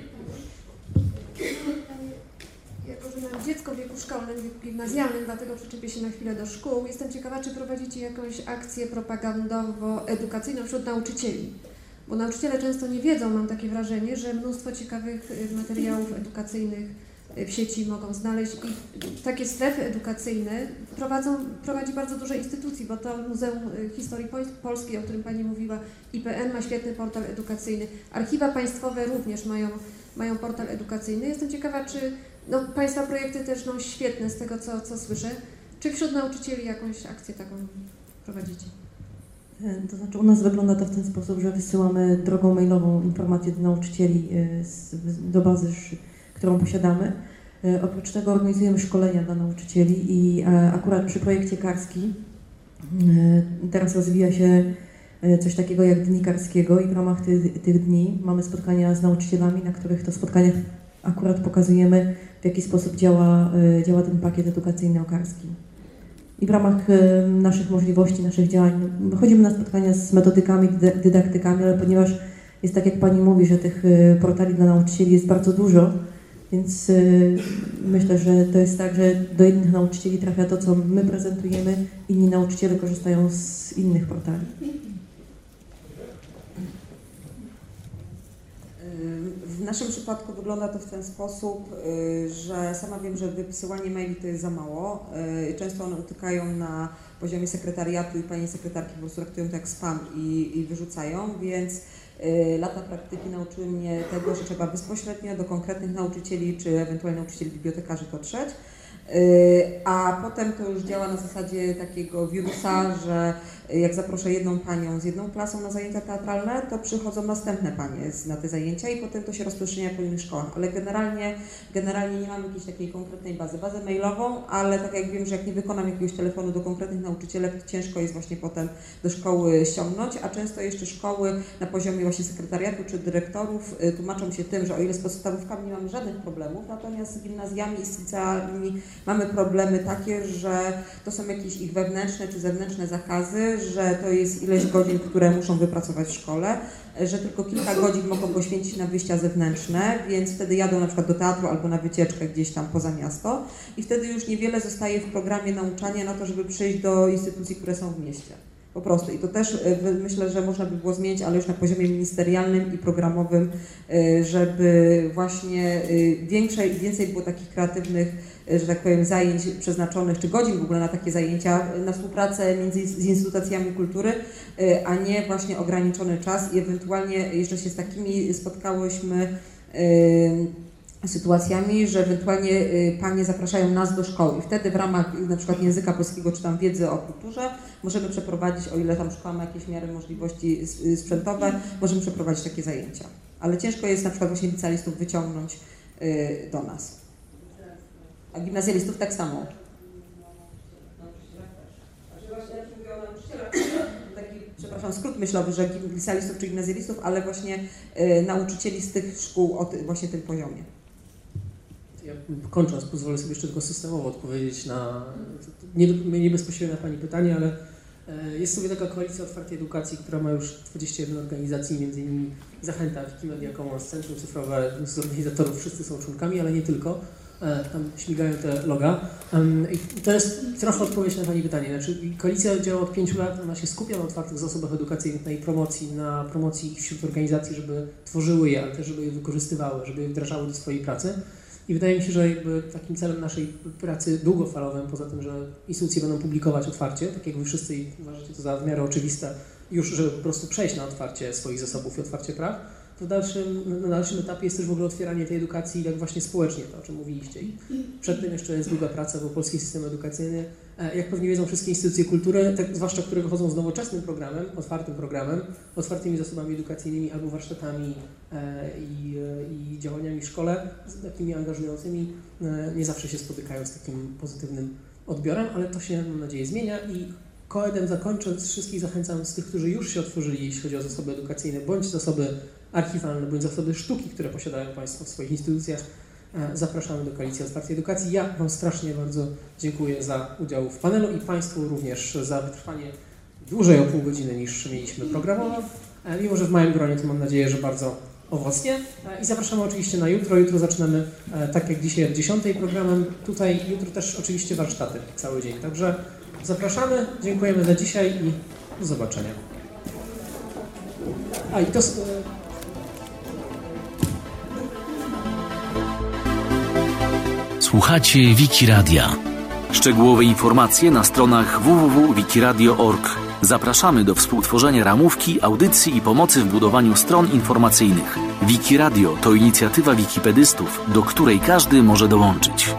Jako, że mam dziecko w wieku szkolnym, w wieku gimnazjalnym, dlatego przyczepię się na chwilę do szkół. Jestem ciekawa, czy prowadzicie jakąś akcję propagandowo-edukacyjną wśród nauczycieli. Bo nauczyciele często nie wiedzą, mam takie wrażenie, że mnóstwo ciekawych y, materiałów edukacyjnych y, w sieci mogą znaleźć i takie strefy edukacyjne prowadzą, prowadzi bardzo dużo instytucji, bo to Muzeum y, Historii Pol- Polskiej, o którym Pani mówiła, IPN ma świetny portal edukacyjny, archiwa państwowe również mają, mają portal edukacyjny. Jestem ciekawa, czy no, Państwa projekty też no, świetne z tego, co, co słyszę. Czy wśród nauczycieli jakąś akcję taką prowadzicie? To znaczy u nas wygląda to w ten sposób, że wysyłamy drogą mailową informacje do nauczycieli e, do bazy, którą posiadamy. E, Oprócz tego organizujemy szkolenia dla nauczycieli i e, akurat przy projekcie Karski teraz rozwija się coś takiego jak dni Karskiego i w ramach ty, tych dni mamy spotkania z nauczycielami, na których to spotkaniach akurat pokazujemy w jaki sposób działa, działa ten pakiet edukacyjny o Karskim. I w ramach e, naszych możliwości, naszych działań chodzimy na spotkania z metodykami, dyda- dydaktykami, ale ponieważ jest tak jak Pani mówi, że tych e, portali dla nauczycieli jest bardzo dużo, więc e, myślę, że to jest tak, że do innych nauczycieli trafia to, co my prezentujemy, inni nauczyciele korzystają z innych portali. W naszym przypadku wygląda to w ten sposób, y, że sama wiem, że wysyłanie maili to jest za mało. Y, Często one utykają na poziomie sekretariatu i pani sekretarki po prostu traktują to jak spam i, i wyrzucają, więc y, lata praktyki nauczyły mnie tego, że trzeba bezpośrednio do konkretnych nauczycieli czy ewentualnie nauczycieli bibliotekarzy dotrzeć. A potem to już działa na zasadzie takiego wirusa, że jak zaproszę jedną panią z jedną klasą na zajęcia teatralne, to przychodzą następne panie z- na te zajęcia i potem to się rozprzestrzenia po innych szkołach. Ale generalnie, generalnie nie mam jakiejś takiej konkretnej bazy. Bazę mailową, ale tak jak wiem, że jak nie wykonam jakiegoś telefonu do konkretnych nauczycielek, to ciężko jest właśnie potem do szkoły ściągnąć, a często jeszcze szkoły na poziomie właśnie sekretariatu czy dyrektorów y, tłumaczą się tym, że o ile z podstawówkami nie mamy żadnych problemów, natomiast z gimnazjami i z liceami mamy problemy takie, że to są jakieś ich wewnętrzne czy zewnętrzne zakazy, że to jest ileś godzin, które muszą wypracować w szkole, że tylko kilka godzin mogą poświęcić na wyjścia zewnętrzne, więc wtedy jadą na przykład do teatru albo na wycieczkę gdzieś tam poza miasto i wtedy już niewiele zostaje w programie nauczania na to, żeby przyjść do instytucji, które są w mieście. Po prostu. I to też y, myślę, że można by było zmienić, ale już na poziomie ministerialnym i programowym, y, żeby właśnie y, większej, więcej było takich kreatywnych, że tak powiem, zajęć przeznaczonych, czy godzin w ogóle na takie zajęcia, y, na współpracę między z instytucjami kultury, y, a nie właśnie ograniczony czas i ewentualnie jeszcze się z takimi spotkałyśmy sytuacjami, że ewentualnie panie zapraszają nas do szkoły wtedy w ramach na przykład języka polskiego czy tam wiedzy o kulturze możemy przeprowadzić, o ile tam szkoła ma jakieś miary możliwości sprzętowe, możemy przeprowadzić takie zajęcia. Ale ciężko jest na przykład właśnie licealistów wyciągnąć do nas. A gimnazjalistów tak samo. Taki, przepraszam, skrót myślowy, że gim- licealistów czy gimnazjalistów, ale właśnie y, nauczycieli z tych szkół o ty, właśnie tym poziomie. Ja kończąc, pozwolę sobie jeszcze tylko systemowo odpowiedzieć na nie, nie bezpośrednio na Pani pytanie, ale e, jest sobie taka koalicja otwartej edukacji, która ma już 21 organizacji, między innymi Zachęta, Wikimedia Commons, Centrum Cyfrowe, z organizatorów wszyscy są członkami, ale nie tylko. E, Tam śmigają te loga. I to jest trochę odpowiedź na Pani pytanie. Znaczy, koalicja działa od 5 lat, ona się skupia na otwartych zasobach edukacyjnych, na ich promocji, na promocji ich wśród organizacji, żeby tworzyły je, ale też żeby je wykorzystywały, żeby je wdrażały do swojej pracy. I wydaje mi się, że jakby takim celem naszej pracy długofalowym, poza tym, że instytucje będą publikować otwarcie, tak jak Wy wszyscy uważacie to za w miarę oczywiste, już żeby po prostu przejść na otwarcie swoich zasobów i otwarcie praw, w dalszym, na dalszym etapie jest też w ogóle otwieranie tej edukacji jak właśnie społecznie, to o czym mówiliście. I przed tym jeszcze jest długa praca, bo polski system edukacyjny, e, jak pewnie wiedzą wszystkie instytucje kultury, tak, zwłaszcza które wychodzą z nowoczesnym programem, otwartym programem, otwartymi zasobami edukacyjnymi albo warsztatami e, i, e, i działaniami w szkole, takimi angażującymi, nie zawsze się spotykają z takim pozytywnym odbiorem, ale to się, mam nadzieję, zmienia i koedem zakończąc, wszystkich zachęcam z tych, którzy już się otworzyli, jeśli chodzi o zasoby edukacyjne, bądź zasoby archiwalne, bądź zasoby sztuki, które posiadają Państwo w swoich instytucjach. E, zapraszamy do Koalicji Otwartej Edukacji. Ja Wam strasznie bardzo dziękuję za udział w panelu i Państwu również za wytrwanie dłużej o pół godziny niż mieliśmy programowo. E, mimo, że w małym gronie, to mam nadzieję, że bardzo owocnie. E, I zapraszamy oczywiście na jutro. Jutro zaczynamy, tak jak dzisiaj, od 10 programem. Tutaj jutro też oczywiście warsztaty cały dzień. Także zapraszamy, dziękujemy za dzisiaj i do zobaczenia. A i to... Słuchacie Wiki Radia. Szczegółowe informacje na stronach www.wikiradio.org. Zapraszamy do współtworzenia ramówki, audycji i pomocy w budowaniu stron informacyjnych. Wiki Radio to inicjatywa wikipedystów, do której każdy może dołączyć.